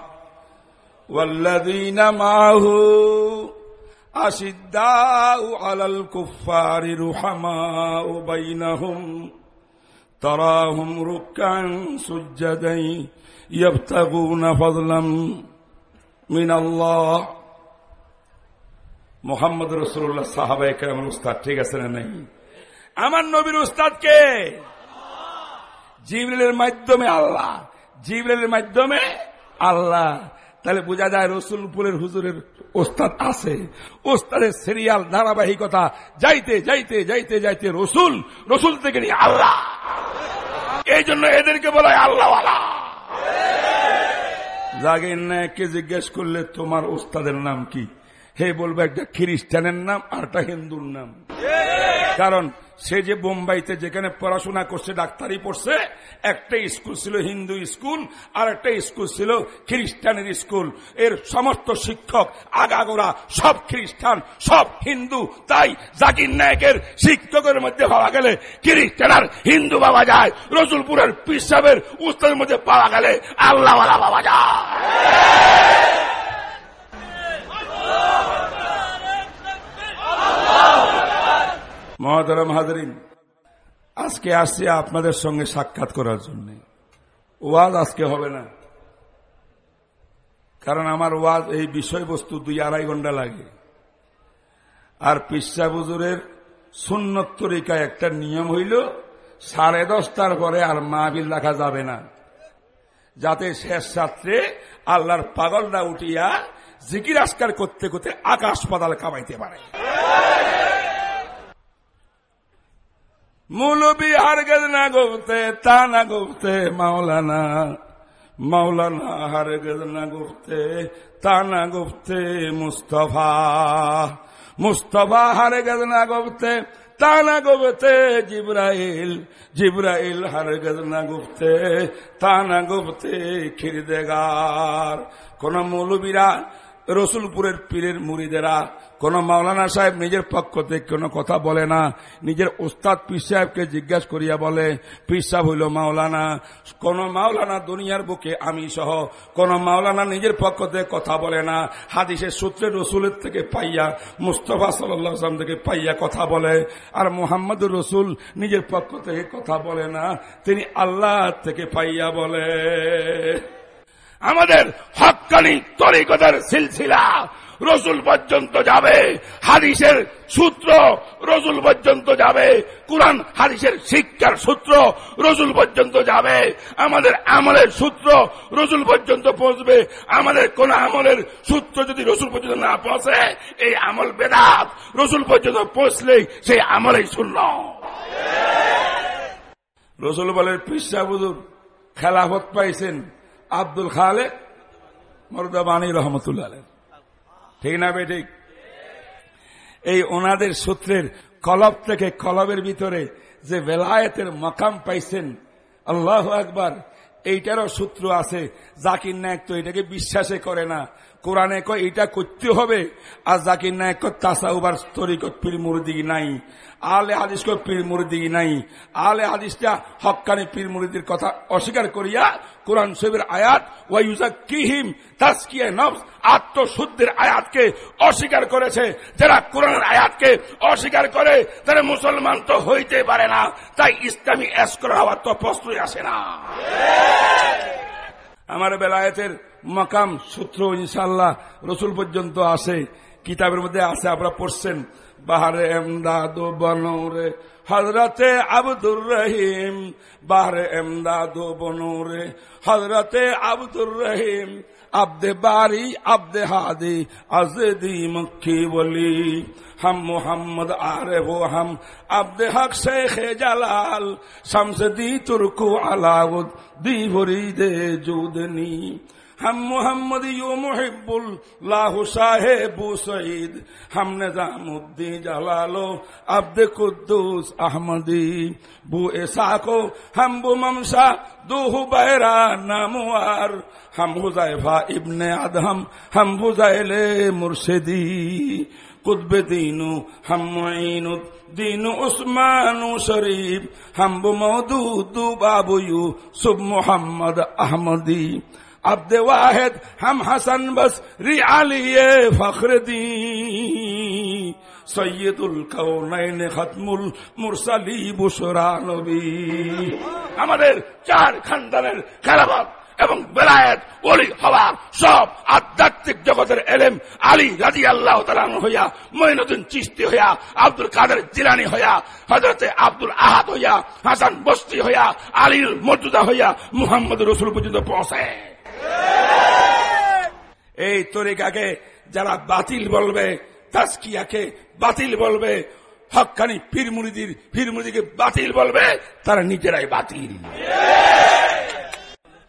والذين معه أشداء على الكفار رحماء بينهم تراهم ركعا سجدا يبتغون فضلا من الله মোহাম্মদ রসুল্লাহ সাহাবা একরামের উস্তাদ ঠিক আছে না নাই আমার নবীর উস্তাদকে জিবরেলের মাধ্যমে আল্লাহ। জিবরেলের মাধ্যমে আল্লাহ। তাহলে বোঝা যায় রসুলপুরের হুজুরের ওস্তাদ আছে। ওস্তাদের সিরিয়াল ধারাবাহিকতা, যাইতে যাইতে যাইতে যাইতে রসুল রসুল থেকে নিয়ে আল্লাহ। এই জন্য এদেরকে বলা হয় আল্লাহ জাগির নায়ককে জিজ্ঞেস করলে, তোমার ওস্তাদের নাম কি? হে বলব, একটা খ্রিস্টানের নাম আর একটা হিন্দুর নাম। কারণ সে যে বোম্বাইতে যেখানে পড়াশোনা করছে, ডাক্তারি পড়ছে, একটা স্কুল ছিল হিন্দু স্কুল, আর একটা স্কুল ছিল খ্রিস্টানের স্কুল। এর সমস্ত শিক্ষক, আগাগোড়া, সব খ্রিস্টান, সব হিন্দু। তাই জাকির নায়কের শিক্ষকের মধ্যে পাওয়া গেলে খ্রিস্টান আর হিন্দু বাবা যায়। রসুলপুরের পিসাবের উস্তাদের মধ্যে পাওয়া গেলে আল্লাহওয়ালা পাওয়া যায়। মহাতারাম হাজরিন, আজকে আসছি আপনাদের সঙ্গে সাক্ষাৎ করার জন্য। ওয়াজ আজকে হবে না। কারণ আমার ওয়াজ এই বিষয়বস্তু দুই আড়াই ঘণ্টা লাগে। আর পিসা বুজুরের সুন্নত একটা নিয়ম হইল, সাড়ে দশটার পরে আর মাহবিল রাখা যাবে না। যাতে শেষ ছাত্রে আল্লাহর পাগলটা উঠিয়া জিকির আসকার করতে করতে আকাশ পাতাল কামাইতে পারে। মৌলবী হারগেজ না গুপ্তে তা না গুপ্তে মাওলানা। মাওলানা হারগেজ না গুপ্তে তা না গুপ্তে মুস্তফা। মুস্তফা হারগেজ না গুপ্তে তা না গুপ্তে জিব্রাইল। জিব্রাইল হারগেজ না গুপ্তে তা না গুপ্তে খিরদেগার। কোন মৌলবীরা রসুলপুরের পীরের মুড়িদেরা, কোন মাওলানা সাহেব নিজের পক্ষ থেকে কোনো কথা বলে না, নিজের ওস্তাদ পীর সাহেবকে জিজ্ঞাসা করিয়া বলে, পীর সাহেব হইল মাওলানা, কোন মাওলানা দুনিয়ার বুকে আমি সহ কোন মাওলানা নিজের পক্ষ থেকে কথা বলে না, হাদিসের সূত্রে রসুলের থেকে পাইয়া, মুস্তফা সাল্লাম থেকে পাইয়া কথা বলে, আর মোহাম্মদুর রসুল নিজের পক্ষ থেকে কথা বলে না, তিনি আল্লাহ থেকে পাইয়া বলে। আমাদের হকানি তরিকতার সিলসিলা। রসুল পর্যন্ত যাবে, হাদিসের সূত্র রসুল পর্যন্ত যাবে, কোরআন হাদিসের শিক্ষার সূত্র রসুল পর্যন্ত যাবে, আমাদের আমলের সূত্র রসুল পর্যন্ত পৌঁছবে, আমাদের কোন আমলের সূত্র যদি রসুল পর্যন্ত না পৌঁছে, এই আমল বেদাত রসুল পর্যন্ত পৌঁছলেই সেই আমলেই শূন্য। রসুল বলেন পিসা বুজুর খেলাফত পাইছেন। আব্দুল খালেক মরদাবানী রহমতুল্লাহ ঠিক না বে ঠিক? এই ওনাদের সূত্রের কলব থেকে কলবের ভিতরে যে বেলায়েতের মকাম পাইছেন, আল্লাহ একবার এইটারও সূত্র আছে জাকির নায়ক তো এটাকে বিশ্বাসে করে না। কোরআনে কয়, এটা করতে হবে। আর জাকির নায়ক তাসা উবার তরিকত পীর মুরদিগি নাই। আলে হাদিস কয়, পীর মুরদিগি নাই। আলে হাদিসটা হকানি পীর মুরিদির কথা অস্বীকার করিয়া কোরআন শরীফের আয়াত ওয়াইজা কিহিম তাস্কিয়া নফস আত্মশুদ্ধির আয়াতকে অস্বীকার করেছে। যারা কোরআনের আয়াতকে অস্বীকার করে, তারা মুসলমান তো হইতে পারে না। তাই ইসলামী এসকর হওয়ার তো প্রশ্নই আসে না। আমার বেলায়েতের মাকাম সূত্র ইনশাল্লাহ রসুল পর্যন্ত আসে। কিতাবের মধ্যে আছে, আপনারা পড়ছেন। বাহারে এমদাদ বনরে হজরতে আব্দুর রহিম। বাহারে এমদাদ বনরে হজরতে আব্দুর রহিম। আব্দে বারি, আব্দে হাদি, আজদি মক্কি বলি। হাম মোহাম্মদ আরে ও হাম, আব্দে হক শেখ জালাল। শামসদি তুরকু আলাউদ দি ভরি দে हम मोहम्मद यू मुहिबुल लाहु साहेबू सईद हम निजामुद्दीन जलालो अब्द कुद्दूस अहमदी बू एसाको हम बू ममसा दूहु बैरा नामुआर हम हुजैफा इब्ने अदहम हम हुजैले मुर्शिदी कुतब दीनु हम मुईनु दीनु उस्मानु शरीफ हम मौदूद बाबू यू सुब मोहम्मद عبد واحد ہم حسن بس ری علی فخر دی سید القونین ختم المرسلی বুসরা নবী। আমাদের চার খানদানের খেলাফত এবং বেলায়েত, ওলি, হওয়া সব আধ্যাত্মিক জগতের এলেম আলী রাজি আল্লাহ হইয়া মহিনুদ্দিন চিস্তি হইয়া, আব্দুল কাদের জিলানি হইয়া হজরতে আব্দুল আহাদ হইয়া, হাসান বস্তি হইয়া, আলীর মর্যাদা হইয়া মুহাম্মদ রসুল পর্যন্ত পৌঁছায়। এই তরিকাকে যারা বাতিল বলবে তাস্কিয়াকে বাতিল বলবে হকানি পীর মুরিদির পীর মুরিদিকে বাতিল বলবে, তারা নিজেরাই বাতিল।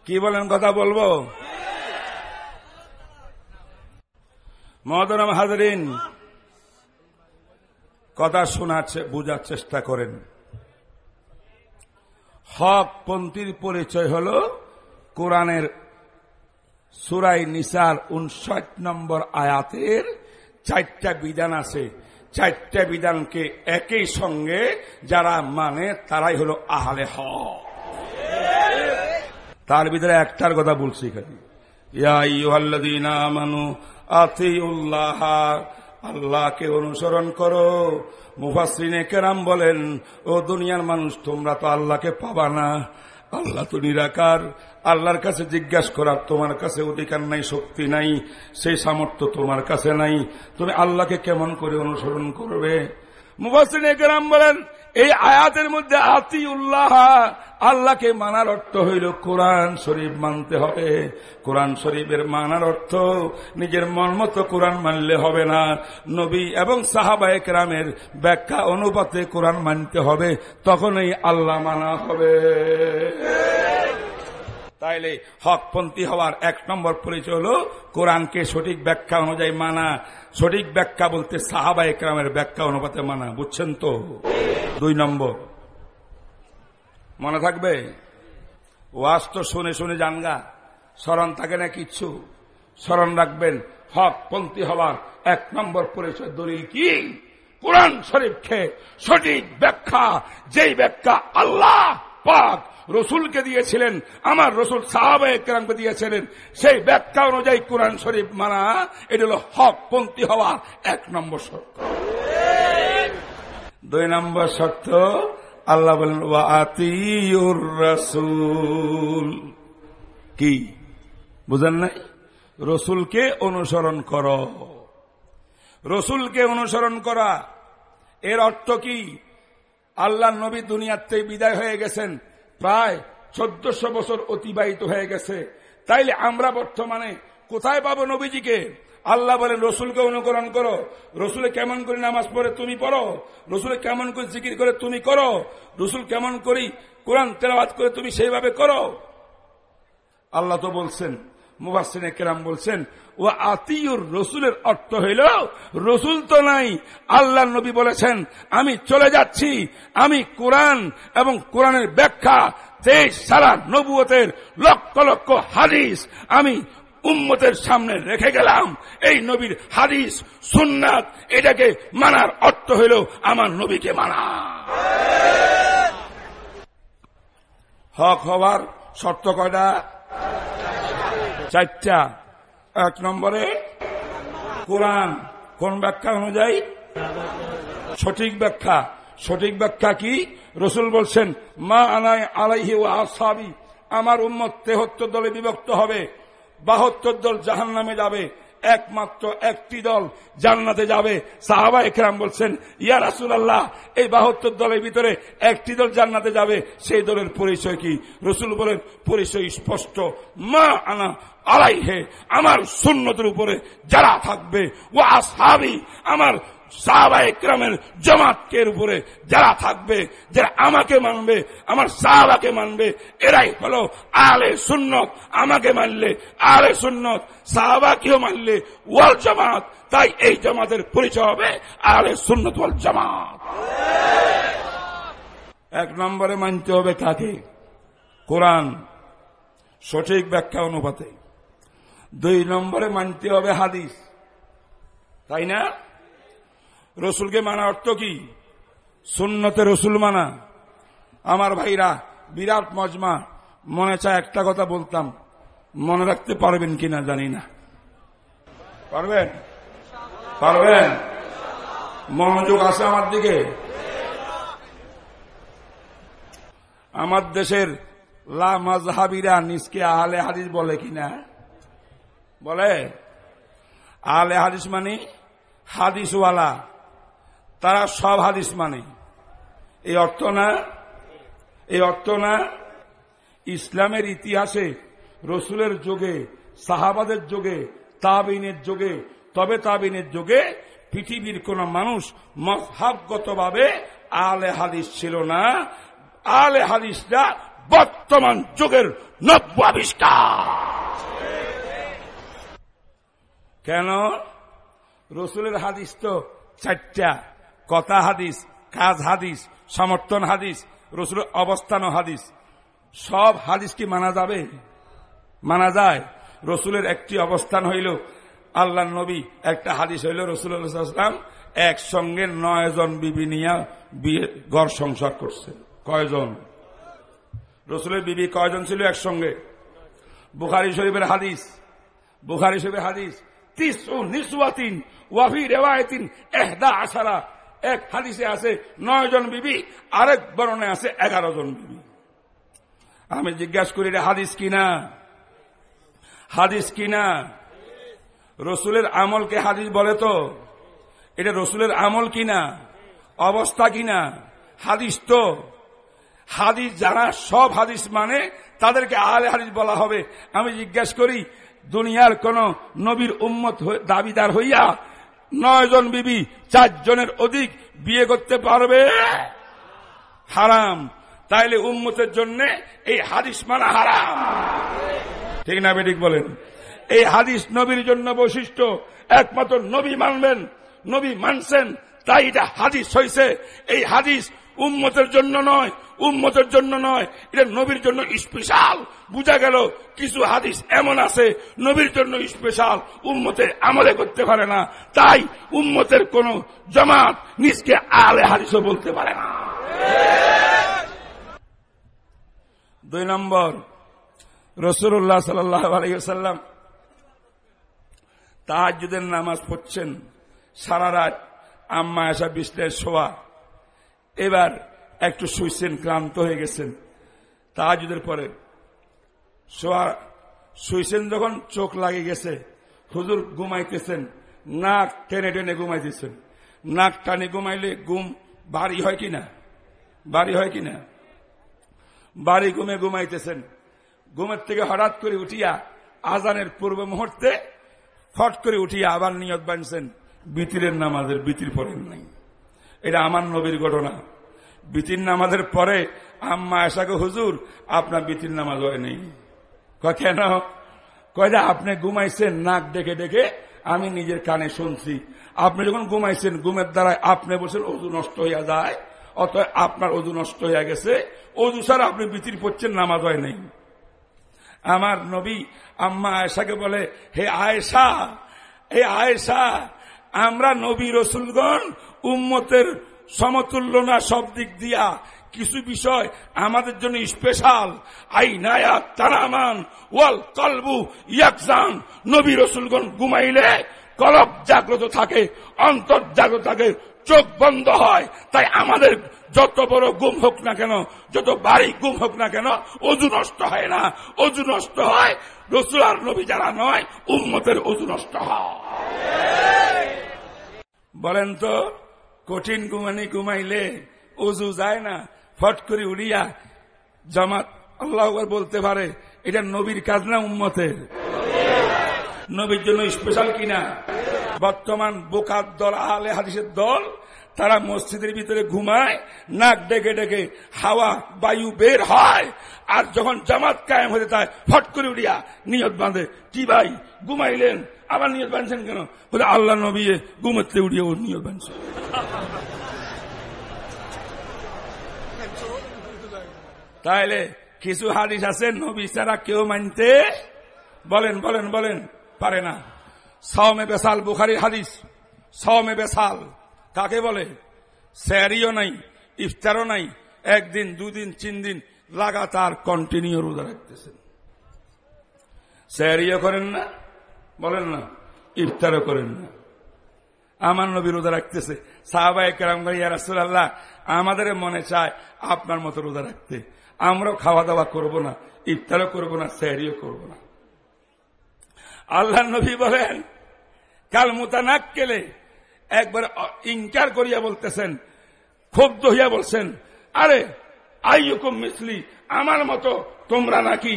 কি বলেন কথা বলব? মদরম হাজরিন, কথা শোনার বুঝার চেষ্টা করেন। হক পন্থীর পরিচয় হল কোরআনের সুরাই নিসার উনষাট নম্বর আয়াতের চারটা বিধান আছে। চারটা বিধানকে একই সঙ্গে যারা মানে তারাই হলো আহলে হ তার ভিতরে একটার কথা বলছি আল্লাহকে অনুসরণ করো। মুফাসরিনে কেরাম বলেন, ও দুনিয়ার মানুষ, তোমরা তো আল্লাহকে পাবা না। আল্লাহ তো নিরাকার। আল্লাহর কাছে জিজ্ঞাসা করার তোমার কাছে অধিকার নাই, শক্তি নাই, সেই সামর্থ্য তোমার কাছে নাই। তুমি আল্লাহকে কেমন করে অনুসরণ করবে? মুবাসিন কেরাম বলেন এই আয়াতের মধ্যে আতি উল্লাহ আল্লাহকে মানার অর্থ হইল কোরআন শরীফ মানতে হবে। কোরআন শরীফের মানার অর্থ নিজের মন মতো কোরআন মানলে হবে না। নবী এবং সাহাবায়ক রামের ব্যাখ্যা অনুপাতে কোরআন মানতে হবে, তখনই আল্লাহ মানা হবে। তাইলে হকপন্থী হওয়ার এক নম্বর পরিচয় হল কোরআনকে সঠিক ব্যাখ্যা অনুযায়ী মানা। সঠিক ব্যাখ্যা বলতে সাহাবা একরামের ব্যাখ্যা অনুপাতে মানা, বুঝছেন তো? দুই নম্বর। মনে থাকবে? ওয়াজ তো শুনে শুনে জানগা। স্মরণ থাকে না কিচ্ছু। স্মরণ রাখবেন, হকপন্থী হওয়ার এক নম্বর পরিচয় দলিল কি? কোরআন শরীফকে সঠিক ব্যাখ্যা, যেই ব্যাখ্যা আল্লাহ পাক রসুলকে দিয়েছিলেন, আমার রসুল সাহাবাহামকে দিয়েছিলেন। সেই ব্যাখ্যা অনুযায়ী কোরআন শরীফ মানা, এটা হল হকপন্থী হওয়া এক নম্বর শর্ত। দুই নম্বর শর্ত, আল্লাহ বলেন আতিউর রসুল। কি? বুঝেন নাই? রসুলকে অনুসরণ কর। রসুলকে অনুসরণ করা, এর অর্থ কি? আল্লাহ নবী দুনিয়াতে বিদায় হয়ে গেছেন প্রায় চোদ্দশো বছর অতিবাহিত হয়ে গেছে। তাইলে আমরা বর্তমানে কোথায় পাবো নবীজিকে? আল্লাহ বলে, রসুলকে অনুকরণ করো। রসুলে কেমন করে নামাজ পড়ে তুমি পড়ো? রসুলে কেমন করে জিকির করে তুমি করো? রসুল কেমন করি কোরআন তেলাবাদ করে তুমি সেইভাবে করো? আল্লাহ তো বলছেন মুবাসিনে বলছেন ও আতিউর রসুলের অর্থ হইল, রসুল তো নাই, আল্লাহ নবী বলেছেন, আমি চলে যাচ্ছি, আমি কোরআন এবং কোরআনের ব্যাখ্যা তেইশ সারা নবুয়তের লক্ষ লক্ষ হাদিস আমি উম্মতের সামনে রেখে গেলাম। এই নবীর হাদিস, সুন্নাত, এটাকে মানার অর্থ হইল আমার নবীকে মানা। হক হওয়ার শর্ত কয়টা? চারটা, এক নম্বরে কোরআন, কোন ব্যাখ্যা অনুযায়ী? সঠিক ব্যাখ্যা। সঠিক ব্যাখ্যা কি? রসুল বলছেন, মা আনায় আলাইহি ও আসাবি আমার উম্মত তেহত্তর দলে বিভক্ত হবে, বাহাত্তর দল জাহান নামে যাবে একমাত্র একটি দল জান্নাতে যাবে। সাহাবা একরাম বলছেন, ইয়া রাসুল আল্লাহ এই বাহাত্তর দলের ভিতরে একটি দল জান্নাতে যাবে, সেই দলের পরিচয় কি? রসুল বলেন, পরিচয় স্পষ্ট। মা আনা আলাই হে আমার সুন্নতের উপরে যারা থাকবে ও আসহাবি, আমার সাহাবা জমাতকের উপরে যারা থাকবে, যারা আমাকে মানবে, আমার সাহাবাকে মানবে, এরাই হলো আলে সুন্নত। আমাকে মানলে আলে সুন্নত, সাহাবাকেও মানলে ওয়াল জামাত। তাই এই জামাতের পরিচয় হবে আলে সুন্নত ওয়াল জামাত। এক নম্বরে মানতে হবে কাকে কোরআন সঠিক ব্যাখ্যা অনুপাতে। দুই নম্বরে মানতে হবে হাদিস। তাই না? রসুলকে মানা অর্থ কি? সুন্নতে রসুল মানা। আমার ভাইরা, বিরাট মজমা। মনে চায় একটা কথা বলতাম। মনে রাখতে পারবেন কিনা জানি না। পারবেন? পারবেন? মনোযোগ আছে আমার দিকে? আমার দেশের লা নিজকে আহলে হাদিস বলে কিনা? বলে? আহলে হাদিস মানে হাদিসওয়ালা। তারা সব হাদিস মানে। এই অর্থ না? এই অর্থ না? ইসলামের ইতিহাসে, রসুলের যুগে, সাহাবাদের যুগে তাবিনের যুগে, তবে তাবিনের যুগে পৃথিবীর কোন মানুষ মহাবগতভাবে আলে হাদিস ছিল না। আলে হাদিসটা বর্তমান যুগের নব্য আবিষ্কার। কেন? রসুলের হাদিস তো চারটা। কথা হাদিস, কাজ হাদিস, সমর্থন হাদিস, রসুলের অবস্থান হাদিস। সব হাদিস কি মানা যাবে? মানা যায়। রসুলের একটি অবস্থান হইল আল্লাহ নবী, একটা হাদিস হইল রসুলাম একসঙ্গে নয় জন বিবি নিয়ে বিয়ে, ঘর সংসার করছে। কয়জন? রসুলের বিবি কয়জন ছিল একসঙ্গে? বুখারি শরীফের হাদিস, বুখারি শরীফের হাদিস তিস ও ওয়াফি রেওয়ায়তিন এহদা আসারা এক হাদিসে আছে নয় জন বিবি, আরেক বরণে আছে এগারো জন বিবি। আমি জিজ্ঞাসা করি রে হাদিস কিনা? হাদিস কিনা? রসুলের আমলকে হাদিস বলে তো? এটা রসুলের আমল কিনা? অবস্থা কিনা? হাদিস তো। হাদিস যারা সব হাদিস মানে তাদেরকে আলে হাদিস বলা হবে। আমি জিজ্ঞাসা করি, দুনিয়ার কোন নবীর উম্মত দাবিদার হইয়া নয় জন বিবি, চারজনের অধিক বিয়ে করতে পারবে? হারাম। তাইলে উম্মতের জন্য এই হাদিস মানা হারাম। ঠিক না বেঠিক বলেন? এই হাদিস নবীর জন্য বৈশিষ্ট্য, একমাত্র নবী মানবেন, নবী মানছেন, তাই এটা হাদিস হয়েছে এই হাদিস উম্মতের জন্য নয় উম্মতের জন্য নয়, এটা নবীর জন্য স্পেশাল বুঝা গেল, কিছু হাদিস এমন আছে, নবীর জন্য স্পেশাল উম্মতে আমলে করতে পারে না। তাই উম্মতের কোন জমাত নিজকে আলে হাদিসও বলতে পারে না। দুই নম্বর রসুল্লাহ সাল্লাম তাহাজুদের নামাজ পড়ছেন সারা রাত। আম্মা এসা বিষ্ণের শোয়া। এবার একটু শুইছেন, ক্লান্ত হয়ে গেছেন। তাহাজুদের পরে শোয়া, শুইছেন যখন চোখ লাগে গেছে, হুজুর ঘুমাইতেছেন, নাক টেনে টেনে ঘুমাইতেছেন নাক টানে ঘুমাইলে ঘুম বাড়ি হয় কিনা? বাড়ি হয় কিনা? বাড়ি ঘুমে ঘুমাইতেছেন। ঘুমের থেকে হঠাৎ করে উঠিয়া আজানের পূর্ব মুহূর্তে ফট করে উঠিয়া আবার নিয়ত বানছেন, বিতিরের নামাজের বিতির পড়েন নাই। এটা আমার নবীর ঘটনা। বিতির নামাজের পরে, আম্মা আশাকে হুজুর, আপনার বিতির নামাজ হয় নেই। কেন? কয়টা আপনি ঘুমাইছেন নাক ডেকে ডেকে, আমি নিজের কানে শুনছি। আপনি যখন ঘুমাইছেন, ঘুমের দ্বারা আপনি বলছেন, অজু নষ্ট হইয়া যায়। অত আপনার অজু নষ্ট হইয়া গেছে। অজু ছাড়া আপনি বিতির পড়ছেন, নামাজ হয় নেই। আমার নবী আম্মা আয়েশাকে বলে, হে আয়েশা হে আয়েশা, আমরা নবী রসুলগণ উম্মতের সমতুল্য না সব দিক দিয়া। কিছু বিষয় আমাদের জন্য স্পেশাল আই নায়া তারামান ওয়াল কলবু ইয়াকজান। নবী রসুলগণ ঘুমাইলে কলব জাগ্রত থাকে, অন্তর জাগ্রত থাকে, চোখ বন্ধ হয়। তাই আমাদের যত বড় গুম হোক না কেন, যত বাড়ি গুম হোক না কেন, অজু নষ্ট হয় না। অজু নষ্ট হয়, রসুল আর নবী যারা নয়, উম্মতের অজু নষ্ট হয়। বলেন তো কঠিন ঘুমানি ঘুমাইলে অজু যায় না। ফট করে উড়িয়া জামাত আল্লাহ বলতে পারে, এটা নবীর কাজ না উম্মতের। নবীর জন্য স্পেশাল কিনা? বর্তমান বোকার দল আলে হাদিসের দল, তারা মসজিদের ভিতরে ঘুমায়, নাক ডেকে ডেকে হাওয়া, বায়ু বের হয়, আর যখন জামাত কায়েম হতে যায় ফট করে উড়িয়া নিয়ত বাঁধে। কি ভাই, ঘুমাইলেন? আবার নিয়ত বাঁধছেন কেন? বলে, আল্লাহ নবী ঘুমাতে উড়িয়ে ও নিয়ত বাঁধছে তাহলে কিছু হাদিস আছে, নবী ছাড়া কেউ মানতে বলেন বলেন বলেন, পারে না। সওমে বেসাল বুখারির হাদিস। সওমে বেসাল, কাকে বলে? স্যারিও নাই, ইফতারও নাই, একদিন, দুদিন, তিন দিন লাগাতার কন্টিনিউ রোজা রাখতেছেন। স্যারিও করেন না বলেন না, ইফতারও করেন না। আমার নবী রোজা রাখতেছে। সাহাবাই কেরাম রাসুল্লাহ আমাদের মনে চায় আপনার মতো রোজা রাখতে। আমরাও খাওয়া দাওয়া করব না, ইফতারও করব না স্যারিও করব না। আল্লাহ নবী বলেন, কাল মোতানাক কেলে একবার ইনকার করিয়া বলতেছেন, ক্ষুব্ধ হইয়া বলছেন, আরে আইয়ুকুম মিসলি, আমার মতো তোমরা নাকি?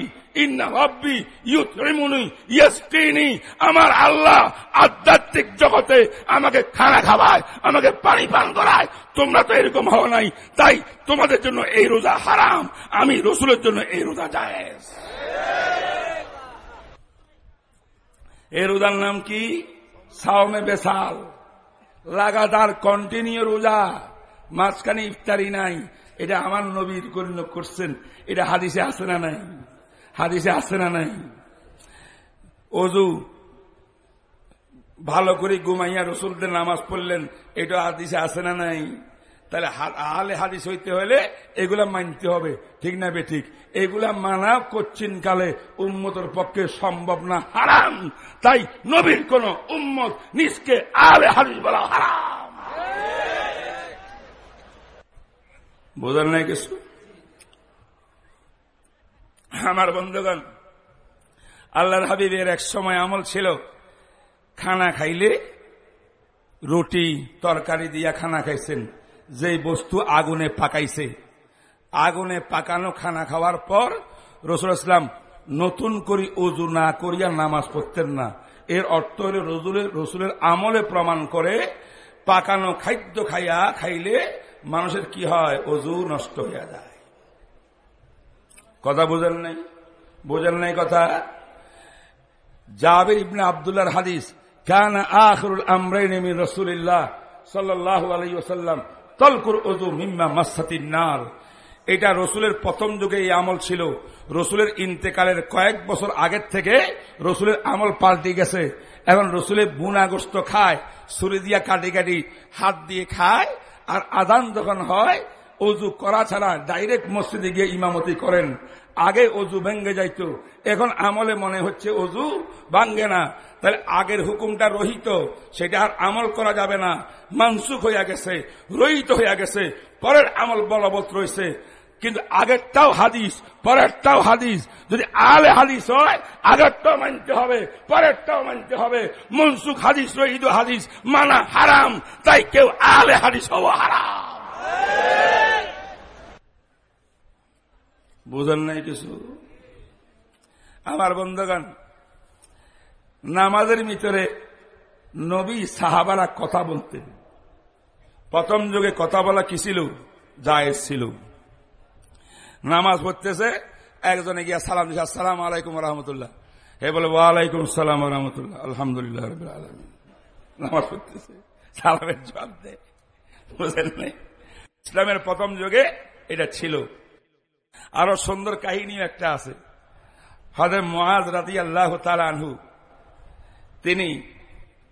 আমার আল্লাহ আধ্যাত্মিক জগতে আমাকে খানা খাওয়ায়, আমাকে পানি পান করায়। তোমরা তো এরকম হও নাই, তাই তোমাদের জন্য এই রোজা হারাম, আমি রসুলের জন্য এই রোজা জায়েজ। এই রোজার নাম কি? সাওমে বেসাল। লাগাতার কন্টিনিউ রোজা, মাঝখানে ইফতারি নাই এটা আমার নবীর গণ্য করছেন। এটা হাদিসে আসে না নাই? হাদিসে আসে না নাই? অজু, ভালো করে ঘুমাইয়া রসুলদের নামাজ পড়লেন, এটা হাদিসে আসে না নাই? তাহলে আহলে হাদিস হইতে হলে এগুলা মানতে হবে, ঠিক না বে ঠিক? এগুলা মানা করছেন কালে উম্মতর পক্ষে সম্ভব না, হারাম। তাই নবীর কোন উম্মত নিজকে আহলে হাদিস বলা হারাম। বোঝার নাই কিছু? আমার বন্ধুগণ, আল্লাহর হাবিবের এক সময় আমল ছিল, খানা খাইলে রুটি, তরকারি দিয়া খানা খাইছেন। যে বস্তু আগুনে পাকাইছে, আগুনে পাকানো খানা খাওয়ার পর রসুল ইসলাম নতুন করি অজু না করিয়া নামাজ পড়তেন না। এর অর্থ হল রসুলের রসুলের আমলে প্রমাণ করে পাকানো খাদ্য খাইয়া খাইলে মানুষের কি হয়? অজু নষ্ট হয়ে যায়। কথা বোঝেন নাই? বোঝেন নাই কথা? জাবের ইবনে আবদুল্লাহর হাদিস, কান আখরুল আমরাইন মিন আলাইহি ওয়াসাল্লাম তলকুর অজু মিম্মা মাসাতিন নার। এটা রসুলের প্রথম যুগে এই আমল ছিল। রসুলের ইন্তেকালের কয়েক বছর আগের থেকে রসুলের আমল পাল্টে গেছে। এখন রসুলের বুনাগ্রস্ত খায়, ছুরি দিয়া কাটি কাটি হাত দিয়ে খায় আর আদান যখন হয়, অজু করা ছাড়া ডাইরেক্ট মসজিদে গিয়ে ইমামতি করেন। আগে অজু ভেঙ্গে যাইত। এখন আমলে মনে হচ্ছে অজু ভাঙ্গে না। তাহলে আগের হুকুমটা রহিত, সেটা আর আমল করা যাবে না। মানসুখ হইয়া গেছে, রহিত হইয়া গেছে। পরের আমল বলবৎ রয়েছে কিন্তু আগেরটাও হাদিস, পরেরটাও হাদিস। যদি আলে হাদিস হয়, আগেরটাও মানতে হবে, পরেরটাও মানতে হবে। মনসুখ হাদিস, রহিদ হাদিস, মানা হারাম, তাই কেউ আলে হাদিস হওয়া হারাম। বুঝেন নাই কিছু? আমার বন্ধুগণ, নামাজের ভিতরে নবী সাহাবারা কথা বলতেন। প্রথম যুগে কথা বলা কি ছিল? জায়েজ ছিল। নামাজ পড়তেছে, একজনে গিয়া সালাম দিচ্ছে আসসালাম আলাইকুম রহমতুল্লাহ হে বলে, ওয়ালাইকুম সালাম রহমতুল্লাহ আলহামদুলিল্লাহ নামাজ পড়তেছে, সালামের জবাব দেয়। ইসলামের প্রথম যুগে এটা ছিল। আরও সুন্দর কাহিনী একটা আছে। আল্লাহ আনহু, তিনি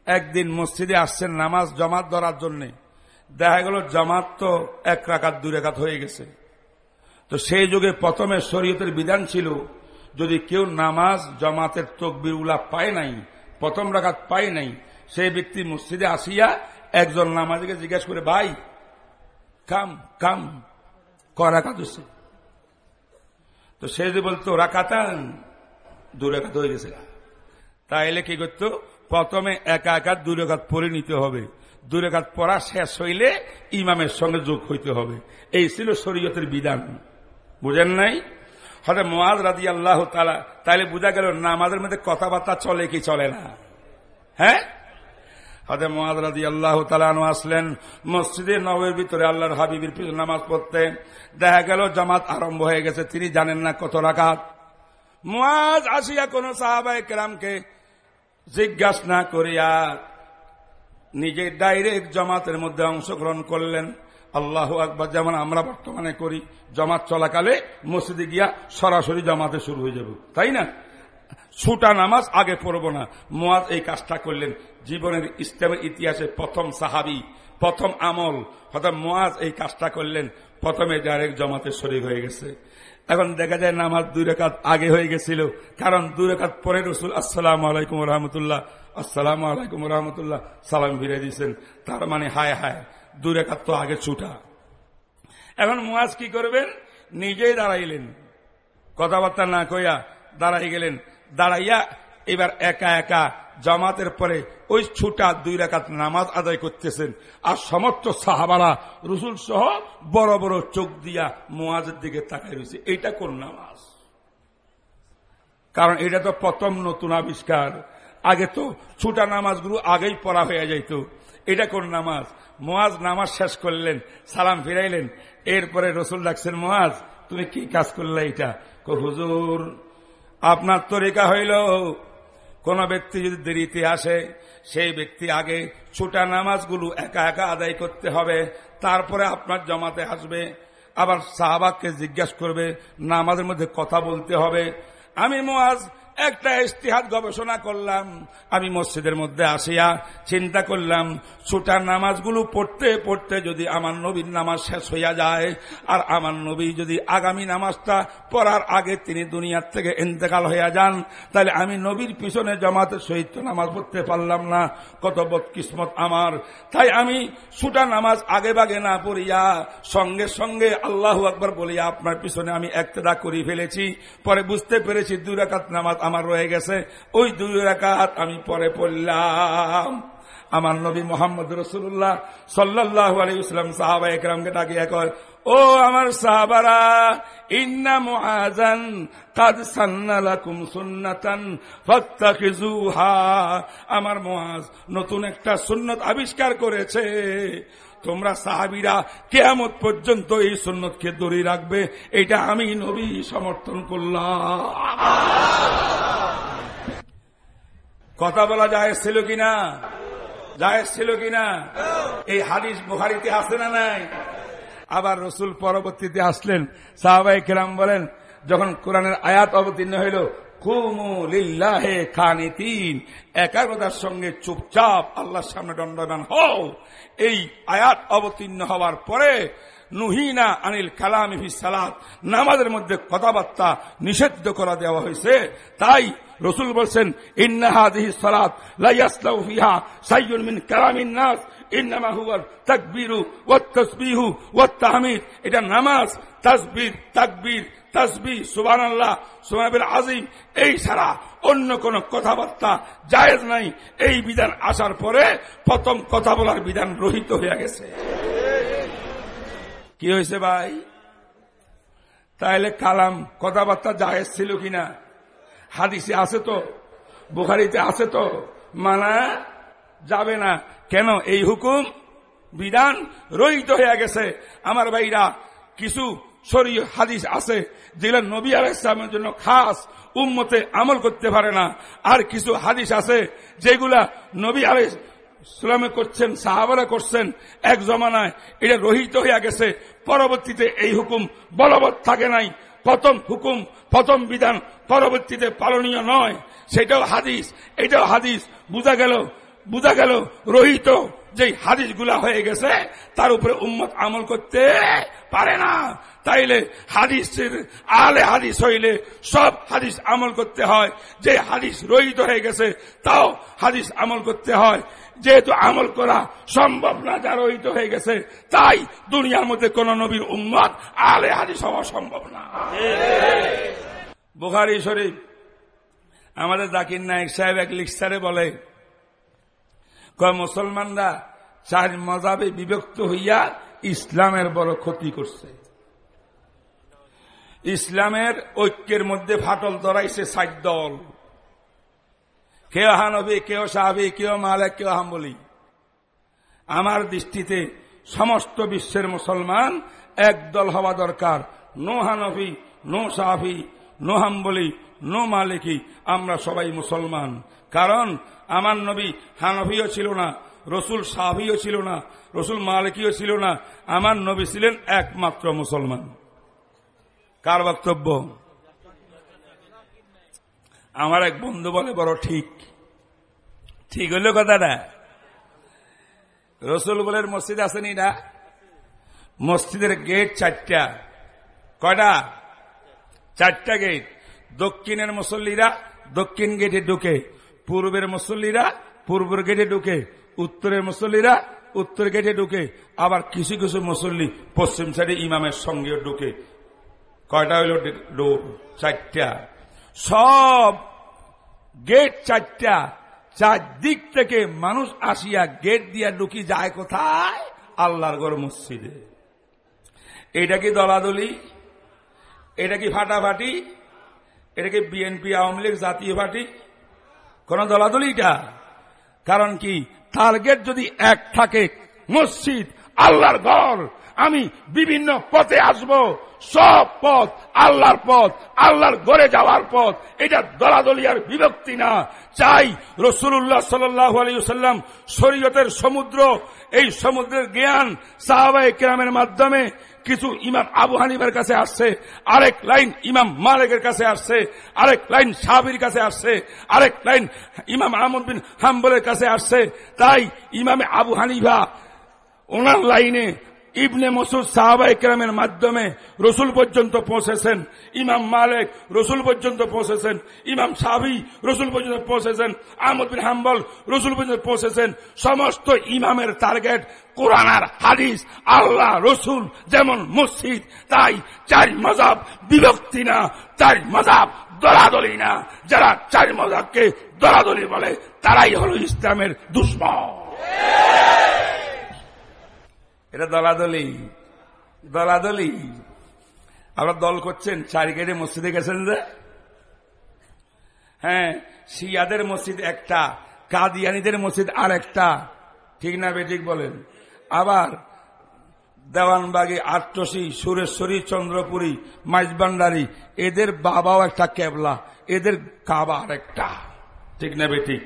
একদিন মসজিদে আসছেন নামাজ জমাত ধরার জন্য। দেখা গেল, জামাত তো এক রাকাত, দুই রাকাত হয়ে গেছে। তো সেই যুগে প্রথমে শরীয়তের বিধান ছিল, যদি কেউ নামাজ, জমাতের তকবির উলা পায় নাই, প্রথম রাকাত পায় নাই, সেই ব্যক্তি মসজিদে আসিয়া একজন নামাজিকে জিজ্ঞেস করে, ভাই, কাম কাম, ক রাকাত হয়েছে তো সে যে বলতো, রাকাতান, দু রেখাত হয়ে গেছে তাইলে কি করতো? প্রথমে একা একা দু রেখাত পরে নিতে হবে। দু রেখাত পড়া শেষ হইলে ইমামের সঙ্গে যোগ হইতে হবে। এই ছিল শরীয়তের বিধান। বুঝেন নাই? হয়তো মোয়াজ রাজি আল্লাহ তালা তাইলে বোঝা গেল না আমাদের মধ্যে কথাবার্তা চলে কি চলে না? হ্যাঁ? হাতে মোয়াজ রাজি আল্লাহ তালানু আসলেন, মসজিদে নবের ভিতরে আল্লাহর হাবিবির পিছনে নামাজ পড়তে। দেখা গেল, জামাত আরম্ভ হয়ে গেছে, তিনি জানেন না কত রাখাত মোয়াজ আসিয়া কোন সাহাবাই কেরামকে জিজ্ঞাসা করিয়া নিজে ডাইরেক্ট জামাতের মধ্যে অংশগ্রহণ করলেন। আল্লাহ আকবর, যেমন আমরা বর্তমানে করি, জমাত চলাকালে মসজিদে গিয়া সরাসরি জমাতে শুরু হয়ে যাব, তাই না? ছুটা নামাজ আগে পড়ব না। মোয়াজ এই কাজটা করলেন, জীবনের ইসলামের ইতিহাসে প্রথম সাহাবি, প্রথম আমল। হঠাৎ মোয়াজ এই কাজটা করলেন, প্রথমে ডাইরেক্ট জমাতে শরীর হয়ে গেছে। এখন দেখা যায় নামাজ দুই রেখাত আগে হয়ে গেছিল, কারণ দুই রেখাত পরে রসুল আসসালাম আলাইকুম রহমতুল্লাহ, আসসালাম আলাইকুম রহমতুল্লাহ, সালাম ফিরে দিয়েছেন। তার মানে হায় হায় দুই রেখাত তো আগে ছুটা। এখন মোয়াজ কি করবেন? নিজেই দাঁড়াইলেন। কথাবার্তা না কইয়া দাঁড়াই গেলেন। দাঁড়াইয়া এবার একা একা জামাতের পরে ওই ছুটা দুই রাকাত নামাজ আদায় করতেছেন। আর সমস্ত সাহাবারা, রসুল সহ বড় বড় চোখ দিয়া মোয়াজের দিকে তাকাই রয়েছে। এটা কোন নামাজ? কারণ এটা তো প্রথম নতুন আবিষ্কার। আগে তো ছুটা নামাজগুলো আগেই পড়া হয়ে যাইত। এটা কোন নামাজ? মোয়াজ নামাজ শেষ করলেন, সালাম ফিরাইলেন। এরপরে রসুল ডাকছেন, মোয়াজ, তুমি কি কাজ করলে এটা? হুজুর, আপনার তরিকা হইল, কোন ব্যক্তি যদি দেরিতে আসে, সেই ব্যক্তি আগে ছুটা নামাজগুলো একা একা আদায় করতে হবে, তারপরে আপনার জমাতে আসবে। আবার শাহবাগকে জিজ্ঞাসা করবে, নামাজের মধ্যে কথা বলতে হবে। আমি মোয়াজ একটা ইস্তিহাদ গবেষণা করলাম, আমি মসজিদের মধ্যে আসিয়া চিন্তা করলাম, ছুটার নামাজগুলো পড়তে পড়তে যদি আমার নবীর নামাজ শেষ হইয়া যায়, আর আমার নবী যদি আগামী নামাজটা পড়ার আগে তিনি দুনিয়ার থেকে ইন্তেকাল হইয়া যান, তাহলে আমি নবীর পিছনে জমাতে সহিত নামাজ পড়তে পারলাম না, কত বদকিসমত আমার। তাই আমি ছুটা নামাজ আগে বাগে না পড়িয়া সঙ্গে সঙ্গে আল্লাহ আকবর বলিয়া, আপনার পিছনে আমি একতেদা করি ফেলেছি, পরে বুঝতে পেরেছি দুই রাকাত নামাজ আমার রয়ে গেছে। ওই দুই রাকাত আমি পরে পড়লাম। আমার নবী মোহাম্মদ রসুল্লাহ সাল্লাহ আলাইসলাম সাহাবা একরামকে ডাকিয়া কয়, ও আমার সাহাবারা, ইন্না মুআজান কাদ সান্নালাকুম সুন্নাতান ফাত্তাখিজুহা আমার মুআজ নতুন একটা সুন্নত আবিষ্কার করেছে। তোমরা সাহাবিরা কেয়ামত পর্যন্ত এই সুন্নতকে দড়ি রাখবে। এটা আমি নবী সমর্থন করলাম। কথা বলা যায় ছিল কিনা? যায় ছিল কিনা? এই হাদিস বুহারিতে আসে না নাই? আবার রসুল পরবর্তীতে আসলেন সাহাবাই কেরাম বলেন, যখন কোরআনের আয়াত অবতীর্ণ হইল একাগ্রতার সঙ্গে চুপচাপ আল্লাহর সামনে দণ্ডদান হও। এই আয়াত অবতীর্ণ হওয়ার পরে নুহিনা আনিল সালাত, নামাজের মধ্যে কথাবার্তা নিষিদ্ধ করা দেওয়া হয়েছে। তাই রসুল বলছেন মিন কালামিন নাস তাসবিহু এটা নামাজ, তাসবির, তাকবীর তাসবি সুবান আল্লাহ সুবান আজিম, এই ছাড়া অন্য কোন কথাবার্তা জায়েজ নাই। এই বিধান আসার পরে প্রথম কথা বলার বিধান রহিত হয়ে গেছে। কি হয়েছে ভাই? তাহলে কালাম কথাবার্তা জায়েজ ছিল কিনা? হাদিসে আছে তো? বুখারিতে আছে তো? মানা যাবে না। কেন? এই হুকুম, বিধান রহিত হয়ে গেছে। আমার ভাইরা, কিছু শরীয় হাদিস আছে, যেগুলো নবী আলাহ ইসলামের জন্য খাস, উম্মতে আমল করতে পারে না। আর কিছু হাদিস আছে, যেগুলা নবী আলাই ইসলামে করছেন, সাহাবারা করছেন, এক জমানায়। এটা রহিত হইয়া গেছে, পরবর্তীতে এই হুকুম বলবৎ থাকে নাই। প্রথম হুকুম, প্রথম বিধান পরবর্তীতে পালনীয় নয়। সেটাও হাদিস, এটাও হাদিস, বুঝা গেল বুঝা গেল, রহিত। যে হাদিসগুলা হয়ে গেছে, তার উপরে উম্মত আমল করতে পারে না। তাইলে হাদিসের আলে হাদিস হইলে সব হাদিস আমল করতে হয়। যে হাদিস রহিত হয়ে গেছে, তাও হাদিস আমল করতে হয়। যেহেতু আমল করা সম্ভব না, যা রহিত হয়ে গেছে, তাই দুনিয়ার মধ্যে কোন নবীর উম্মত আলে হাদিস হওয়া সম্ভব না। বুখারি শরীফ, আমাদের জাকির নায়ক সাহেব এক লিখসারে বলে কয়, মুসলমানরা চার মজাবে বিভক্ত হইয়া ইসলামের বড় ক্ষতি করছে। ইসলামের ঐক্যের মধ্যে ফাটল ধরাইছে সাত দল। কেউ হানবি কেউ সাহাবি কেউ মালেক, কেউ হাম্বলি। আমার দৃষ্টিতে সমস্ত বিশ্বের মুসলমান একদল হওয়া দরকার। নো হানফি, নো সাহাবি নো হাম্বলি, নো মালিকি, আমরা সবাই মুসলমান। কারণ আমার নবী হানফিও ছিল না, রসুল সাহাবিও ছিল না, রসুল মালিকিও ছিল না, আমার নবী ছিলেন একমাত্র মুসলমান। কার বক্তব্য? আমার এক বন্ধু বলে বড় ঠিক। ঠিক হইল কথাটা। রসুল বলের মসজিদ আসেনি না? মসজিদের গেট চারটা। কয়টা? চারটা গেট। দক্ষিণের মুসল্লিরা দক্ষিণ গেটে ঢুকে। পূর্বের মুসল্লিরা পূর্বের গেটে ঢুকে, উত্তরের মুসল্লিরা উত্তর গেটে ঢুকে, আবার কিছু কিছু মুসল্লি পশ্চিম সাইডে ইমামের সঙ্গে ঢুকে। কয়টা হইল চারটা। সব গেট চারটা। চারদিক থেকে মানুষ আসিয়া গেট দিয়া ঢুকি যায় কোথায়? আল্লাহর গড় মসজিদে। এটা কি দলাদলি? এটা কি ফাটাফাটি? এটা কি বিএনপি, আওয়ামী লীগ, জাতীয় পার্টি? কোন দলাদলিটা কারণ কি? টার্গেট যদি এক থাকে, মসজিদ, আল্লাহর ঘর, আমি বিভিন্ন পথে আসব, সব পথ আল্লাহর পথ, আল্লাহর গড়ে যাওয়ার পথ, এটা দলাদলি আর বিভক্তি না। চাই রসুল্লাহ সাল্লাহ আলিয়াল্লাম শরীয়তের সমুদ্র, এই সমুদ্রের জ্ঞান কেরামের মাধ্যমে কিছু ইমাম আবু হানিফের কাছে আসছে, আরেক লাইন ইমাম মালিকের কাছে আসছে, আরেক লাইন সাহাবির কাছে আসছে, আরেক লাইন ইমাম আহমদ বিন হাম্বলের কাছে আসছে। তাই ইমামে আবু হানিফা ওনার লাইনে ইবনে মসুদ সাহাবা ইকরামের মাধ্যমে রসুল পর্যন্ত পৌঁছেছেন। ইমাম মালেক রসুল পর্যন্ত পৌঁছেছেন। ইমাম সাহাবি রসুল পর্যন্ত পৌঁছেছেন। আহমদ বিন হাম্বল রসুল পর্যন্ত পৌঁছেছেন। সমস্ত ইমামের টার্গেট কোরআনার হাদিস, আল্লাহ, রসুল যেমন মসজিদ তাই চার মজাব বিভক্তি না, চার মজাব দলাদলি না। যারা চার মজাবকে দলাদলি বলে, তারাই হল ইসলামের দুশ্মন। এটা দলাদলি। দলাদলি। আবার দল করছেন চারি গেটে মসজিদে গেছেন যে? হ্যাঁ শিয়াদের মসজিদ একটা, কাদিয়ানিদের মসজিদ আর একটা ঠিক না বেঠিক বলেন। আবার দেওয়ানবাগি আটটসি, সুরেশ্বরী, চন্দ্রপুরী, মাইজবান্ডারি, এদের বাবাও একটা কেবলা, এদের কাবা আর একটা ঠিক না বেঠিক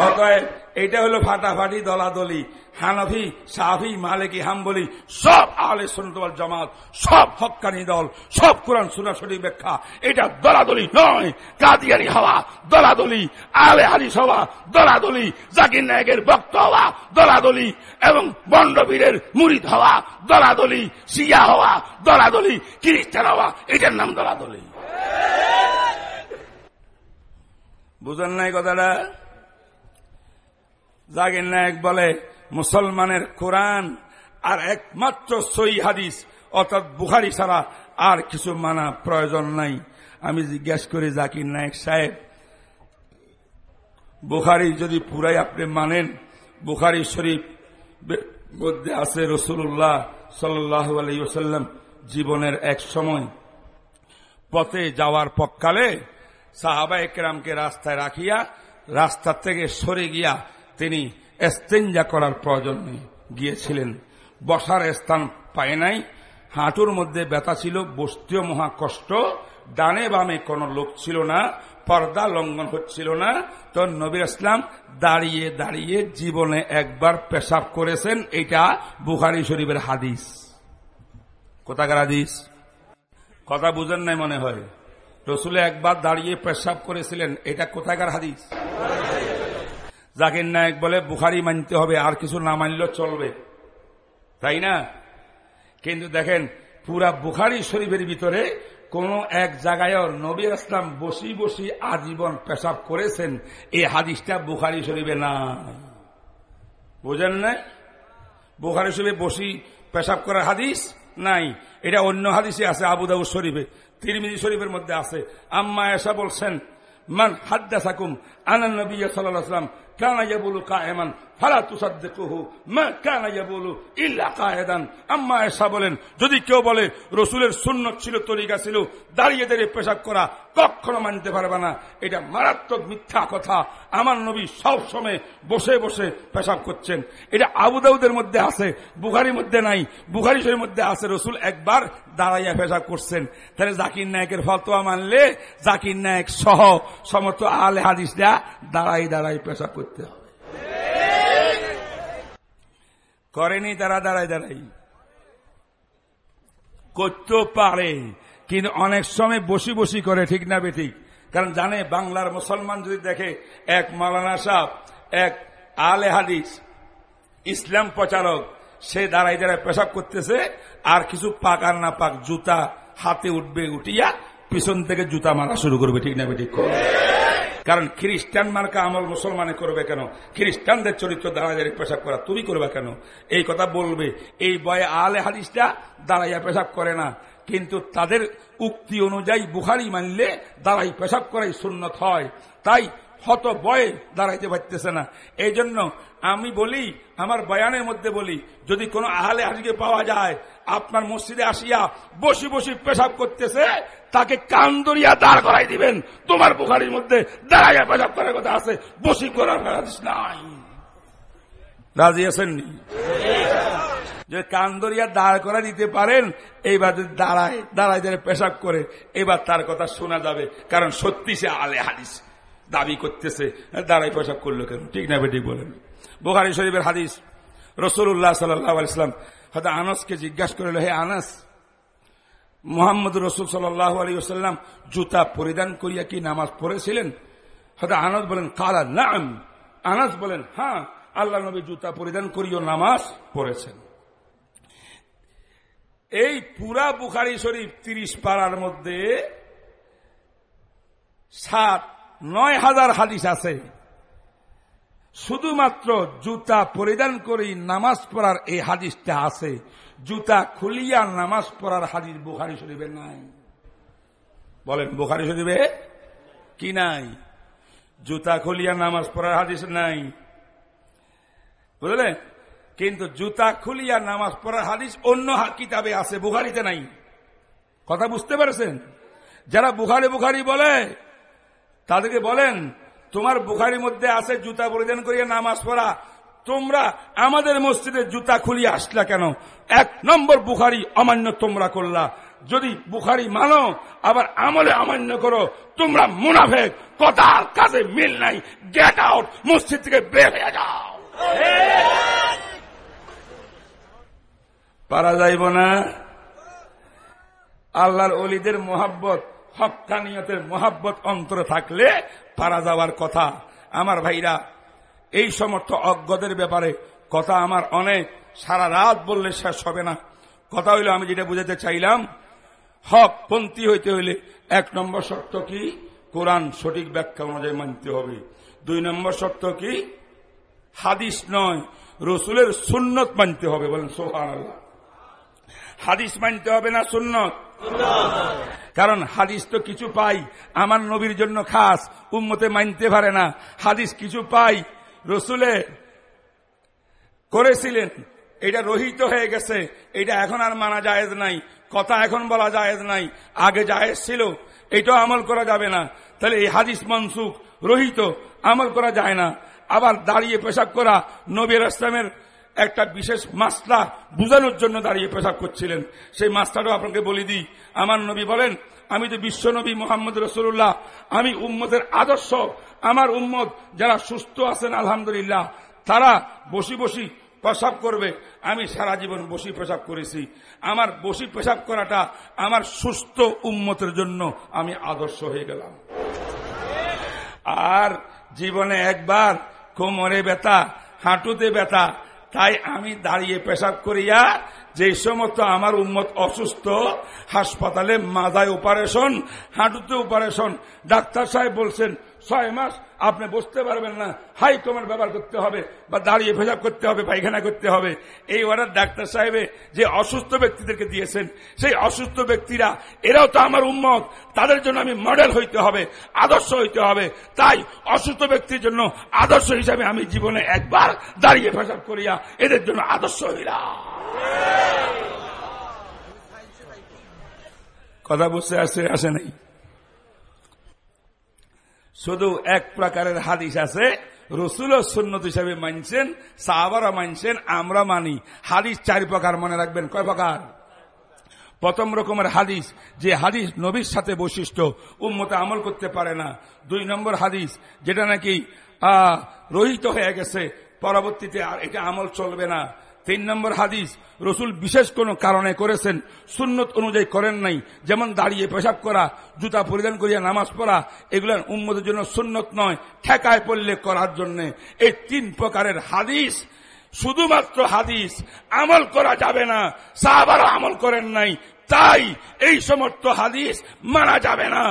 অতএব এটা হলো ফাটাফাটি দলাদলি। হানফি, সাফি, মালিকি, হাম্বলি, সব আলে সুন্দর জামাত, সব হকানি দল, সব কোরআন সুরাসরি ব্যাখ্যা। এটা দলাদলি নয়। কাদিয়ানি হওয়া দলাদলি আলে হাদিস হওয়া দলাদলি, জাকির নায়কের বক্ত হওয়া দলাদলি, এবং বন্ডবীরের মুরিদ হওয়া দলাদলি সিয়া হওয়া দলাদলি খ্রিস্টান হওয়া, এটার নাম দলাদলি। বুঝেন নাই কথাটা? জাগির নায়ক বলে মুসলমানের কোরআন আর একমাত্র সই হাদিস, অর্থাৎ বুখারি ছাড়া আর কিছু মানা প্রয়োজন নাই। আমি জিজ্ঞাসা করি, জাকির নায়ক সাহেব, বুখারি যদি পুরাই আপনি মানেন, বুখারি শরীফ মধ্যে আছে রসুল্লাহ সাল্লাহ আলাইসাল্লাম জীবনের এক সময়। পথে যাওয়ার পক্ষকালে সাহাবা একরামকে রাস্তায় রাখিয়া, রাস্তা থেকে সরে গিয়া তিনি এস্তেঞ্জা করার প্রয়োজন গিয়েছিলেন। বসার স্থান পায় নাই। হাঁটুর মধ্যে ব্যথা ছিল বস্তীয় মহা কষ্ট। ডানে বামে কোনো লোক ছিল না, পর্দা লঙ্ঘন হচ্ছিল না। তো নবীর ইসলাম দাঁড়িয়ে দাঁড়িয়ে জীবনে একবার পেশাব করেছেন এটা বুখারি শরীফের হাদিস। কোথাকার হাদিস? কথা বুঝেন নাই মনে হয়। রসুলে একবার দাঁড়িয়ে পেশাব করেছিলেন, এটা কোথাকার হাদিস? জাকির নায়ক বলে, বুখারি মানতে হবে, আর কিছু না মানলেও চলবে। তাই না? কিন্তু দেখেন, পুরা বুখারি শরীফের ভিতরে কোন এক জায়গায় নবী আসলাম বসি বসি আজীবন পেশাব করেছেন, এই হাদিসটা বুখারি শরীফে না। বুঝেন না? বুখারি শরীফে বসি পেশাব করার হাদিস নাই। এটা অন্য হাদিসে আছে আবুদাউ শরীফে। তিরমিজি শরীফের মধ্যে আছে। আম্মা এসা বলছেন, মান হাদ্দা সাকুম আনান নবী সাল্লাহ كان يبول قائما. যদি কেউ বলে, রসুলের সুন্নত ছিল, তরিকা ছিল, দাঁড়িয়ে দাঁড়িয়ে পেশাব করা কখনো মানতে পারবে না, এটা মারাত্মক মিথ্যা কথা। আমার নবী সব সময় বসে বসে পেশাব করছেন। এটা আবুদাউদের মধ্যে আছে, বুখারির মধ্যে নাই, বুখারি শরীর মধ্যে আছে, রসুল একবার দাঁড়াইয়া পেশাব করছেন। তাহলে জাকির নায়কের ফতোয়া মানলে জাকির নায়ক সহ সমস্ত আলে দেয়া দাঁড়াই দাঁড়াই পেশাব করতে হবে। করেনি তারা দাঁড়াই দাঁড়াই। করতে পারে, কিন্তু অনেক সময় বসি বসি করে, ঠিক না বেঠিক? কারণ জানে, বাংলার মুসলমান যদি দেখে, এক মালানা সাহ এক আলে হাদিস, ইসলাম প্রচারক, সে দাঁড়াই দাঁড়ায় পেশাব করতেছে, আর কিছু পাক আর না পাক জুতা হাতে উঠবে, উঠিয়া পিছন থেকে জুতা মারা শুরু করবে, ঠিক না বেঠিক? কারণ খ্রিস্টান মার্কা আমল মুসলমানে করবে কেন? খ্রিস্টানদের চরিত্র দাঁড়াই পেশাব করা। তুমি করবে কেন? এই কথা বলবে। এই বয়ে আলে হাদিসটা দাঁড়াইয়া পেশাব করে না। কিন্তু তাদের উক্তি অনুযায়ী বুখারি মানলে দাঁড়াই পেশাব করাই সুন্নত হয়। তাই হত বয়ে দাঁড়াইতে পারতেছে না। এই জন্য আমি বলি, আমার বয়ানের মধ্যে বলি, যদি কোনো আহলে হাজিকে পাওয়া যায়, আপনার মসজিদে আসিয়া বসি বসি পেশাব করতেছে, তাকে কান্দরিয়া দাঁড় করাই দিবেন। তোমার বুখারির মধ্যে দাঁড়াইয়া পেশাব করার কথা আছে, বসি করার নাই। রাজি আছেননি? যে কান্দরিয়া দাঁড় করা দিতে পারেন, এইবার যদি দাঁড়ায় দাঁড়ায় দাঁড়ায় পেশাব করে এবার তার কথা শোনা যাবে, কারণ সত্যি সে আলে হাদিস দাবি করতেছে দাঁড়াই পেশাব করল কেন? ঠিক না বেঠিক বলেন। বোখারি শরীফের হাদিস। রসুল্লাহ সাল্লাম হয়তো আনসকে জিজ্ঞাসা করিল, হে আনাস, মোহাম্মদ রসুল সাল্লাহ আলী জুতা পরিধান করিয়া কি নামাজ পড়েছিলেন? হয়তো আনাস বলেন, কালা, নাম। আনাস বলেন হ্যাঁ আল্লাহ নবী জুতা পরিধান করিও নামাজ পড়েছেন। এই পুরা বুখারি শরীফ তিরিশ পাড়ার মধ্যে সাত, নয় হাজার হাদিস আছে। শুধুমাত্র জুতা পরিধান করি নামাজ পড়ার এই হাদিসটা আছে। জুতা খুলিয়া নামাজ পড়ার হাদিস বুখারি শরীফে নাই। বলেন, বুখারি শরীফে কি নাই? জুতা খুলিয়া নামাজ পড়ার হাদিস নাই। বুঝলেন? কিন্তু জুতা খুলিয়া নামাজ পড়ার হাদিস অন্য কিতাবে আছে, বুখারিতে নাই। কথা বুঝতে পেরেছেন? যারা বুখারি বুখারি বলে, তাদেরকে বলেন তোমার বুখারির মধ্যে আছে, জুতা পরিধান করিয়া নামাজ পড়া। তোমরা আমাদের মসজিদে জুতা খুলিয়ে আসলা কেন? এক নম্বর বুখারি অমান্য তোমরা করলা। যদি বুখারি মানো, আবার আমলে অমান্য করো, তোমরা মুনাফেক। কথার কাজে মিল নাই। গেট আউট মসজিদ থেকে বের হয়ে যাও। পারা যাইব না? আল্লাহর অলিদের মোহাব্বত। হকানিয়তের মোহাব্বত অন্তরে থাকলে পারা যাওয়ার কথা। আমার ভাইরা, এই সমর্থ অজ্ঞদের ব্যাপারে কথা আমার অনেক, সারা রাত বললে শেষ হবে না। কথা হইল, আমি যেটা বুঝাতে চাইলাম, হক পন্থী হইতে হইলে এক নম্বর শর্ত কি? কোরআন সঠিক ব্যাখ্যা অনুযায়ী মানতে হবে। দুই নম্বর শর্ত কি? হাদিস নয়, রসুলের সুন্নত মানতে হবে, বলেন সোহান হাদিস মানতে হবে না সুন্নত? কারণ হাদিস তো কিছু পাই, আমার নবীর জন্য খাস, উম্মতে মানতে পারে না। হাদিস কিছু পাই, রসুলে করেছিলেন, এটা রহিত হয়ে গেছে, এটা এখন আর মানা জায়েজ নাই, কথা এখন বলা জায়েজ নাই, আগে জায়েজ ছিল, এটাও আমল করা যাবে না। তাহলে এই হাদিস মনসুখ, রহিত, আমল করা যায় না। আবার দাঁড়িয়ে পেশাব করা নবীর ইসলামের একটা বিশেষ মাসলা বুঝানোর জন্য দাঁড়িয়ে পেশাব করছিলেন। সেই মাসলাটাও আপনাকে বলে দিই। আমার নবী বলেন, আমি তো বিশ্ব নবী মোহাম্মদ রসুল্লাহ আমি উম্মদের আদর্শ, আমার উম্মত যারা সুস্থ আছেন, আলহামদুলিল্লাহ, তারা বসি বসি পেশাব করবে। আমি সারা জীবন বসি পেশাব করেছি। আমার বসি পেশাব করাটা আমার সুস্থ উম্মতের জন্য আমি আদর্শ হয়ে গেলাম। আর জীবনে একবার কোমরে ব্যথা, হাঁটুতে ব্যথা তাই আমি দাঁড়িয়ে পেশাব করিয়া যে সমস্ত আমার উম্মত অসুস্থ, হাসপাতালে মাদায় অপারেশন হাঁটুতে অপারেশন ডাক্তার সাহেব বলছেন ছয় মাস আপনি বসতে পারবেন না। হাই কমার ব্যবহার করতে হবে বা দাঁড়িয়ে পেশাব করতে হবে, পায়খানা করতে হবে। এই অর্ডার ডাক্তার সাহেবে যে অসুস্থ ব্যক্তিদেরকে দিয়েছেন, সেই অসুস্থ ব্যক্তিরা, এরাও তো আমার উম্মত। তাদের জন্য আমি মডেল হইতে হবে, আদর্শ হইতে হবে। তাই অসুস্থ ব্যক্তির জন্য আদর্শ হিসাবে আমি জীবনে একবার দাঁড়িয়ে পেশাব করিয়া এদের জন্য আদর্শ হইলাম। কথা বুঝতে আসে আসে নাই? শুধু এক প্রকারের হাদিস আছে। রসুল সুন্নত হিসাবে মানছেন, সাহাবারা মানছেন, আমরা মানি। হাদিস চার প্রকার, মনে রাখবেন। কয় প্রকার? প্রথম রকমের হাদিস, যে হাদিস নবীর সাথে বৈশিষ্ট্য, উম্মতে আমল করতে পারে না। দুই নম্বর হাদিস, যেটা নাকি রহিত হয়ে গেছে, পরবর্তীতে আর এটা আমল চলবে না। তিন নম্বর হাদিস, রসুল বিশেষ কোন কারণে করেছেন, সুন্নত অনুযায়ী করেন নাই, যেমন দাঁড়িয়ে পেশাব করা, জুতা পরিধান করিয়া নামাজ পড়া এগুলো উম্মদের জন্য সুন্নত নয়, ঠেকায় পড়লে করার জন্য। এই তিন প্রকারের হাদিস, শুধুমাত্র হাদিস, আমল করা যাবে না সাহাবারও আমল করেন নাই, তাই এই সমস্ত হাদিস মানা যাবে না।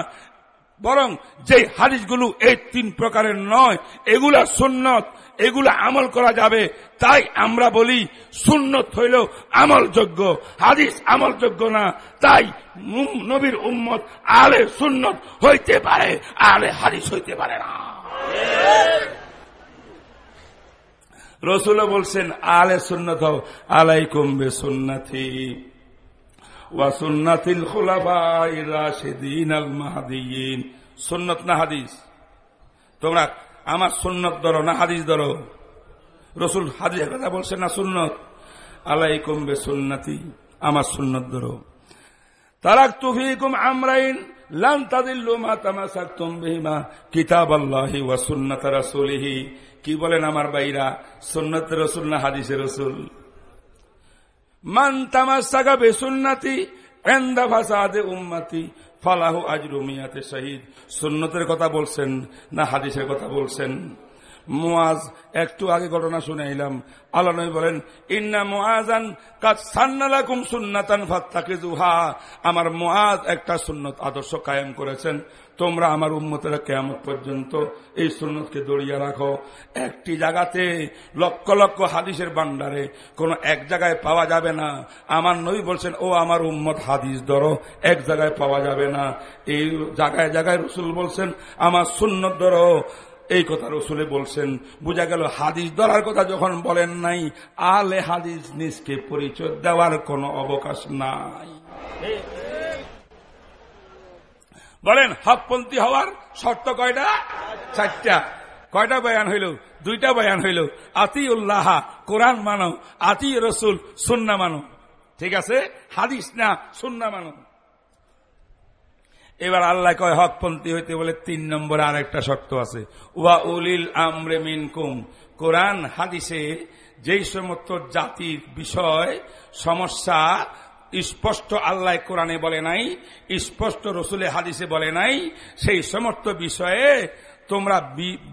বরং যে হাদিসগুলো এই তিন প্রকারের নয়, এগুলা সুন্নত, এগুলা আমল করা যাবে, তাই আমরা বলি সুন্নত হইল আমলযোগ্য। হাদিস আমলযোগ্য না, তাই নবীর উম্মত আলে সুন্নত হইতে পারে, আলে হাদিস হইতে পারে না। রসুল বলছেন, আলে সুন্নত আলাইকুম বে সুন্নাথি না হাদিস? তোমরা আমার সুন্নত ধরো না হাদিস ধরো? রসুল হাদিসের কথা বলছেন না সুন্নত? আলাইকুম বে সুন্নাতি আমার সুন্নত ধরো। তারাক তুফিকুম আমরাইন মা কি বলেন আমার বাইরা সুন্নত রসুল না হাদিসে রসুল? মান তামাসাকা বে সুন্নাতি এন্দা ফাসাদে উম্মতি, ফালাহু আজরুমিয়াতে শহীদ। সুন্নতের কথা বলছেন না হাদিসের কথা বলছেন? মুআজ, একটু আগে ঘটনা শুনে এলাম। আল্লাহ নবী বলেন, ইন্না মুআজান কাদ সান্নালাকুম সুন্নাতান ফাত্তাকিজুহা। আমার মুআজ একটা সুন্নত আদর্শ কায়েম করেছেন। তোমরা আমার উম্মতেরা কেমন পর্যন্ত এই সুন্নতকে দড়িয়ে রাখো। একটি জায়গাতে লক্ষ লক্ষ হাদিসের বান্ডারে কোন এক জায়গায় পাওয়া যাবে না। আমার নবী বলছেন, ও আমার উম্মত, হাদিস ধরো, এক জায়গায় পাওয়া যাবে না। এই জায়গায় জায়গায় রসুল বলছেন, আমার সুন্নত ধরো। এই কথা রসুলে বলছেন। বোঝা গেল, হাদিস ধরার কথা যখন বলেন নাই আলে হাদিস নিজকে পরিচয় দেওয়ার কোনো অবকাশ নাই। বলেন, হকপন্থী হওয়ার শর্ত কয়টা? চারটা। কয়টা বয়ান হইল? দুইটা বয়ান হইল। আতি উল্লাহ কোরআন মানো আতি রসুল সুন্না মানো। ঠিক আছে? হাদিস না সুন্না মানো। এবার আল্লাহ কয়, হকপন্থী হইতে বলে তিন নম্বরে আরেকটা শর্ত আছে। ওয়া উলিল আমরে মিনকুম। কোরআন, হাদিসে যেই সমস্ত জাতির বিষয়, সমস্যা স্পষ্ট আল্লাহ কোরআনে বলে নাই, স্পষ্ট রসুলে হাদিসে বলে নাই, সেই সমস্ত বিষয়ে তোমরা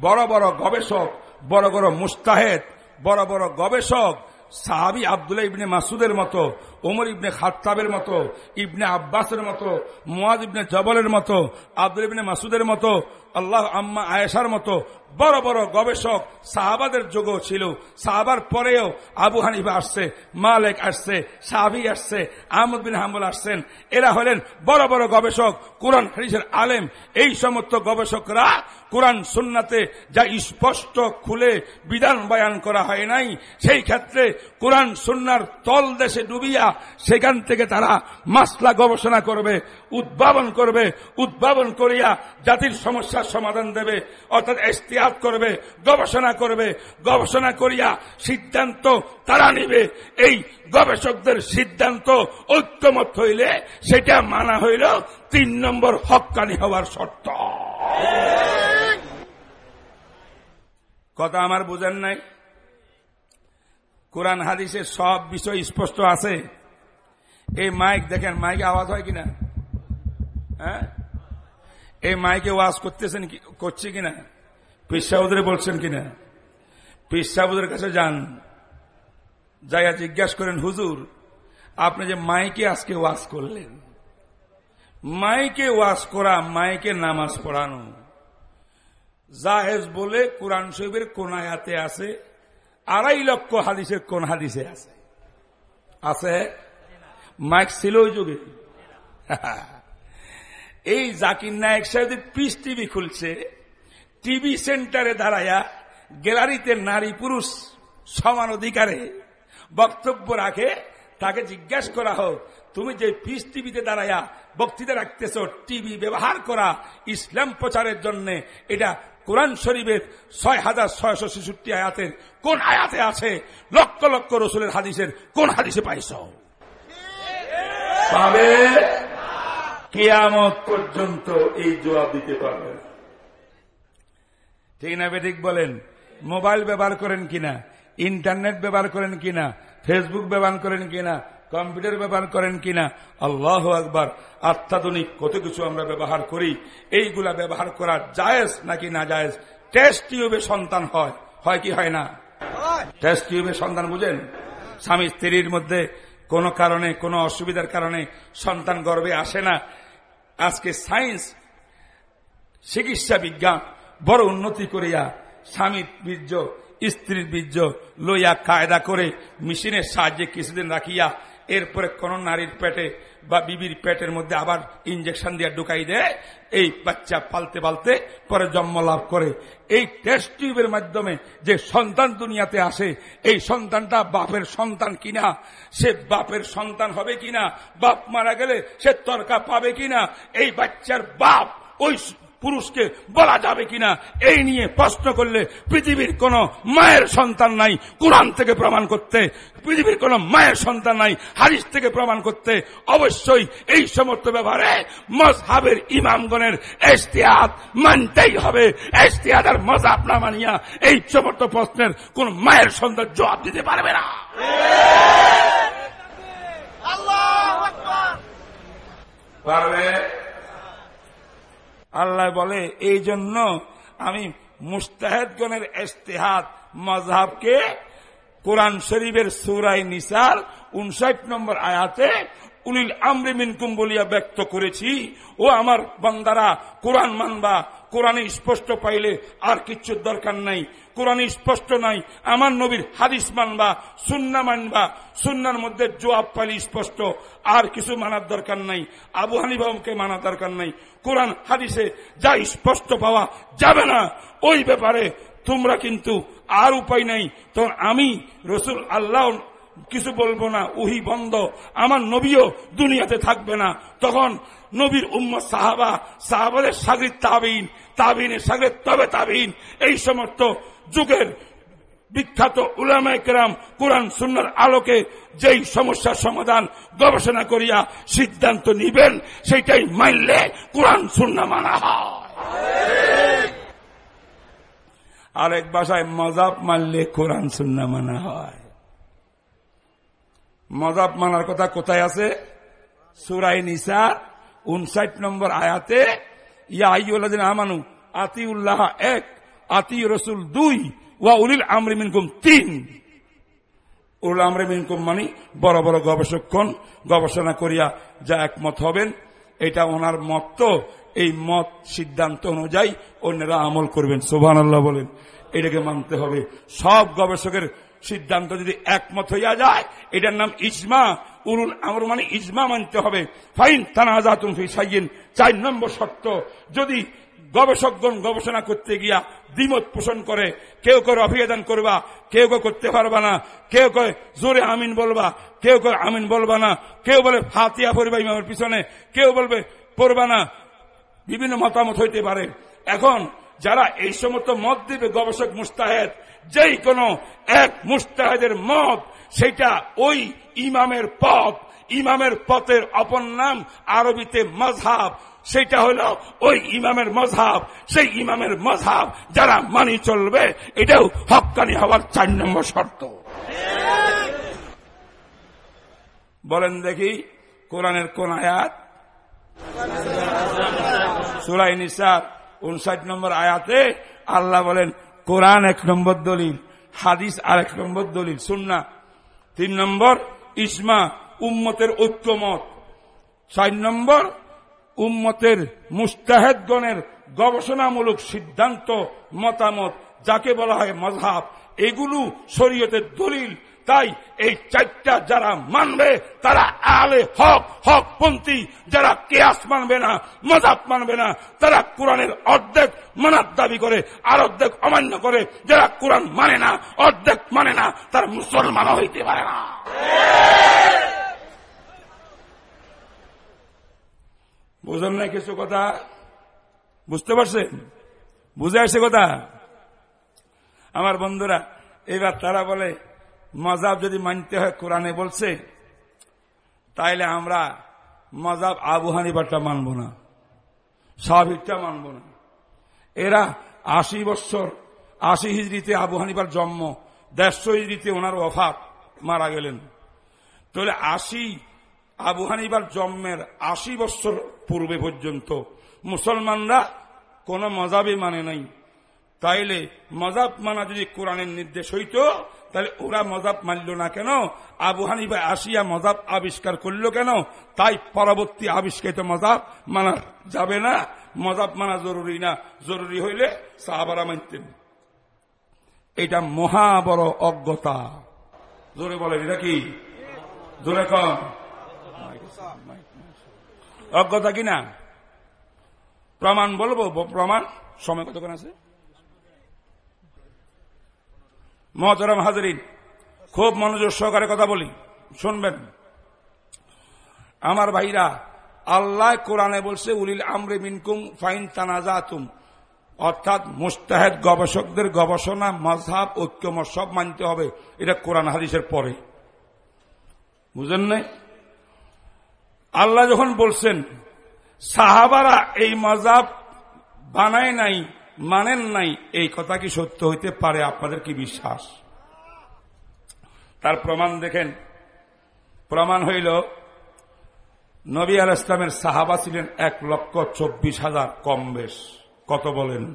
বড় বড় গবেষক, বড় বড় মুস্তাহেদ, বড় বড় গবেষক, সাহাবি আবদুল্লাহ ইবনে মাসুদের মতো, ওমর ইবনে খাত্তাবের মতো, ইবনে আব্বাসের মতো মুয়াদ ইবনে জবলের মতো আব্দুল ইবনে মাসুদের মতো, আল্লাহ আম্মা আয়েশার মতো বড় বড় গবেষক সাহাবাদের যোগ ছিল। সাহাবার পরেও আবু হানিফা আসছে, মালেক আসছে, সাহাবি আসছে, আহমদ বিন হাম্বল আসছেন। এরা হলেন বড় বড় গবেষক, কোরআন হারিসের আলেম। এই সমস্ত গবেষকরা কোরআন সুন্নাতে যা স্পষ্ট খুলে বিধান বয়ান করা হয় নাই, সেই ক্ষেত্রে কোরআন সুন্নার তল দেশে ডুবিয়া সেখান থেকে তারা মাসলা গবেষণা করবে, উদ্ভাবন করবে, উদ্ভাবন করিয়া জাতির সমস্যার সমাধান দেবে। অর্থাৎ এস্তিয়াত করবে, গবেষণা করবে, গবেষণা করিয়া সিদ্ধান্ত তারা নিবে। এই গবেষকদের সিদ্ধান্ত ঐক্যমত হইলে সেটা মানা হইল তিন নম্বর হকানি হওয়ার শর্ত। কথা আমার বুঝেন নাই? কোরআন হাদিসের সব বিষয় স্পষ্ট আছে। এই মাইক দেখেন, মাইকে আওয়াজ হয় কিনা? হ্যাঁ? এই মাইকে ওয়াজ করতেছেন করছে কিনা? পিসাবুদের বলছেন কিনা? পিসাবুদের কাছে যান। যাইয়া জিজ্ঞাসা করেন, হুজুর, আপনি যে মাইকে আজকে ওয়াজ করলেন। মাইকে ওয়াজ করা, মাইকে নামাজ পড়ানো। জাহেজ বলে কোরআন শরীফের কোন আয়াতে আছে? আড়াই লক্ষ হাদিসের কোন হাদিসে আছে? আছে? মাইক ছিল ওই যুগে। এই জাকির নায়ক সাহেব পিস টিভি খুলছে টিভি সেন্টারে দাঁড়ায়া গ্যালারিতে নারী পুরুষ সমান অধিকারে বক্তব্য রাখে, তাকে জিজ্ঞাসা করা হোক, তুমি যে পিস টিভিতে দাঁড়ায়া বক্তৃতা রাখতেছ, টিভি ব্যবহার করা ইসলাম প্রচারের জন্য, এটা কোরআন শরীফের ছয় হাজার ছয়শো ছেষট্টি আয়াতের কোন আয়াতে আছে? লক্ষ লক্ষ রসুলের হাদিসের কোন হাদিসে পাইছ? কেয়ামত পর্যন্ত এই জবাব দিতে পারবে ঠিক না বেঠিক বলেন? মোবাইল ব্যবহার করেন কিনা? ইন্টারনেট ব্যবহার করেন কিনা? ফেসবুক ব্যবহার করেন কিনা? কম্পিউটার ব্যবহার করেন কিনা? আল্লাহ একবার অত্যাধুনিক কত কিছু আমরা ব্যবহার করি। এইগুলা ব্যবহার করা জায়েজ নাকি না জায়েজ? টেস্ট টিউবে সন্তান হয়। হয় কি হয় না? টেস্ট টিউবে সন্তান বুঝেন? স্বামী স্ত্রীর মধ্যে কোন কারণে, কোন অসুবিধার কারণে সন্তান গর্বে আসে না। আজকে সায়েন্স, চিকিৎসা বিজ্ঞান বড় উন্নতি করিয়া স্বামীর বীর্য, স্ত্রীর বীর্য লইয়া কায়দা করে মেশিনের সাহায্যে কিছুদিন রাখিয়া এরপরে কোন নারীর পেটে বা বিবির পেটের মধ্যে আবার ইঞ্জেকশন দিয়ে ঢুকাই দেয়। এই বাচ্চা পালতে পালতে পরে জন্ম লাভ করে। এই টেস্ট টিউবের মাধ্যমে যে সন্তান দুনিয়াতে আসে, এই সন্তানটা বাপের সন্তান কিনা, সে বাপের সন্তান হবে কিনা, বাপ মারা গেলে সে তরকা পাবে কিনা, এই বাচ্চার বাপ ওই পুরুষকে বলা যাবে কিনা এই নিয়ে প্রশ্ন করলে পৃথিবীর কোন মায়ের সন্তান নাই কোরআন থেকে প্রমাণ করতে। পৃথিবীর কোন মায়ের সন্তান নাই হারিস থেকে প্রমাণ করতে। অবশ্যই এই সমস্ত ব্যাপারে মজহাবের ইমামগণের এস্তিয়াদ মানতেই হবে। এস্তিয়াদ আর মজাব না মানিয়া এই সমস্ত প্রশ্নের কোন মায়ের সন্তান জবাব দিতে পারবে না। পারবে? আল্লাহ বলে এই জন্য আমি মুস্তাহেদগণের ইস্তেহাদ মজাহকে কোরআন শরীফের সুরাই নিসার উনষাট নম্বর আয়াতে উলিল আমরি মিনকুম বলিয়া ব্যক্ত করেছি। ও আমার বান্দারা, কোরআন মানবা, কোরআনে স্পষ্ট পাইলে আর কিচ্ছু দরকার নাই। কোরআনে স্পষ্ট নাই আমার নবীর হাদিস মানবা, সুন্না মানবা, সুন্নার মধ্যে জবাব পাইলে স্পষ্ট, আর কিছু মানার দরকার নাই, আবু হানিবামকে মানার দরকার নাই, কোরআন হাদিসে যা স্পষ্ট পাওয়া যাবে না, ওই ব্যাপারে তোমরা কিন্তু আর উপায় নাই, তখন আমি রসুল আল্লাহ কিছু বলব না, উহি বন্ধ, আমার নবীও দুনিয়াতে থাকবে না, তখন নবীর উম্মত সাহাবা, সাহাবাদের সাগরিত তাবিন, তাবিনের সাগরিত তবে তাবিন, এই সমস্ত যুগের বিখ্যাত উলামায়াম কোরআন সুন্নার আলোকে যেই সমস্যার সমাধান গবেষণা করিয়া সিদ্ধান্ত নিবেন সেটাই মানলে কোরআন সুন্না মানা হয়। আরেক বাসায় মজাব মানলে কোরআন সুন্না মানা হয়। মজাব মানার কথা কোথায় আছে? সুরাই নিসা, উনষাট নম্বর আয়াতে, ইয়া আইউল্লাদিন আমানু আতি উল্লাহ এক আতি রসুল দুই, ওয়া উলিল আমরি মিনকুম তিন। উল আমরে মিনকুম মানি বড় বড় গবেষকগণ গবেষণা করিয়া যা একমত হবেন, এটা ওনার মত তো। এই মত সিদ্ধান্ত অনুযায়ী অন্যরা আমল করবেন সোভান আল্লাহ বলেন। এটাকে মানতে হবে। সব গবেষকের সিদ্ধান্ত যদি একমত হইয়া যায়, এটার নাম ইজমা। উরুল আমর মানে ইজমা মানতে হবে। ফাইন ফি সাইয়িন চার নম্বর শর্ত। যদি গবেষকগণ গবেষণা করতে গিয়া দ্বিমত পোষণ করে, কেউ কেউ অভিযান করবা, কেউ কেউ করতে পারবা না, কেউ কেউ জোরে আমিন বলবা, কেউ কেউ আমিন বলবা না, কেউ বলে ফাতিয়া পড়বা ইমামের পিছনে, কেউ বলবে পড়বা না, বিভিন্ন মতামত হইতে পারে। এখন যারা এই সমস্ত মত দিবে গবেষক মুস্তাহেদ, যেই কোনো এক মুস্তাহেদের মত, সেটা ওই ইমামের পথ, ইমামের পথের অপর নাম আরবিতে মজহাব সেটা হলো ওই ইমামের মজহাব সেই ইমামের মজহাব যারা মানি চলবে, এটাও হকানি হওয়ার চার নম্বর শর্ত। বলেন দেখি, কোরআনের কোন আয়াত? সুরাই নিসার, উনষাট নম্বর আয়াতে আল্লাহ বলেন, কোরআন এক নম্বর দলিল, হাদিস আর এক নম্বর দলিল, সুন্না। তিন নম্বর ইসমা উম্মতের ঐক্যমত। চার নম্বর উম্মতের মুস্তাহেদগণের গবেষণামূলক সিদ্ধান্ত, মতামত যাকে বলা হয় মজহাব এগুলো শরীয়তের দলিল। তাই এই চারটা যারা মানবে, তারা আলে হক হক হকপন্থী। যারা কেয়াস মানবে না মজাব মানবে না, তারা কোরআনের অর্ধেক মানার দাবি করে, আর অর্ধেক অমান্য করে। যারা কোরআন মানে না, অর্ধেক মানে না, তার মুসলমানও হইতে পারে না। বুঝলেন না কিছু কথা? বুঝতে পারছেন? বুঝে আসছে কথা? আমার বন্ধুরা, এবার তারা বলে, মজাব যদি মানতে হয় কোরআনে বলছে, তাইলে আমরা মজাব আবু হানিবারটা মানব না স্বাভাবিকটা মানব না। এরা আশি বছর, আশি হিজড়িতে আবু হানিবার জন্ম, দেড়শো হিজড়িতে ওনার অভাব মারা গেলেন। তাহলে আশি আবু হানিবার জন্মের আশি বছর পূর্বে পর্যন্ত মুসলমানরা কোন মজাবে মানে নাই। তাইলে মজাব মানা যদি কোরআনের নির্দেশ হইত, তাহলে ওরা মজাব মানল না কেন? আবু হানিফা আসিয়া মজাব আবিষ্কার করল কেন? তাই পরবর্তী আবিষ্কৃত মজাব মানা যাবে না। মজাব মানা জরুরি না। জরুরি হইলে সাহাবারা মানতেন। এটা মহা বড় অজ্ঞতা। জোরে বলেন, এটা কি? জোরে কম অজ্ঞতা কিনা? প্রমাণ বলব? প্রমাণ? সময় কতক্ষণ আছে? মহতরম হাজরিন, খুব মনোযোগ সহকারে কথা বলি, শুনবেন। আমার ভাইরা, আল্লাহ কোরআনে বলছে, উলিল আমরে মিনকুম ফাইন তানাজাতুম। অর্থাৎ মুস্তাহেদ গবেষকদের গবেষণা মজহাব ঐক্যম সব মানতে হবে। এটা কোরআন হাদিসের পরে। বুঝেন নাই? আল্লাহ যখন বলছেন, সাহাবারা এই মজাব বানায় নাই, মানেন নাই এই কথা কি সত্য হইতে পারে আপনাদের কি বিশ্বাস? তার প্রমাণ দেখেন। প্রমাণ হইল, নবী আল ইসলামের সাহাবা ছিলেন এক লক্ষ চব্বিশ হাজার কম বেশ। কত বলেন?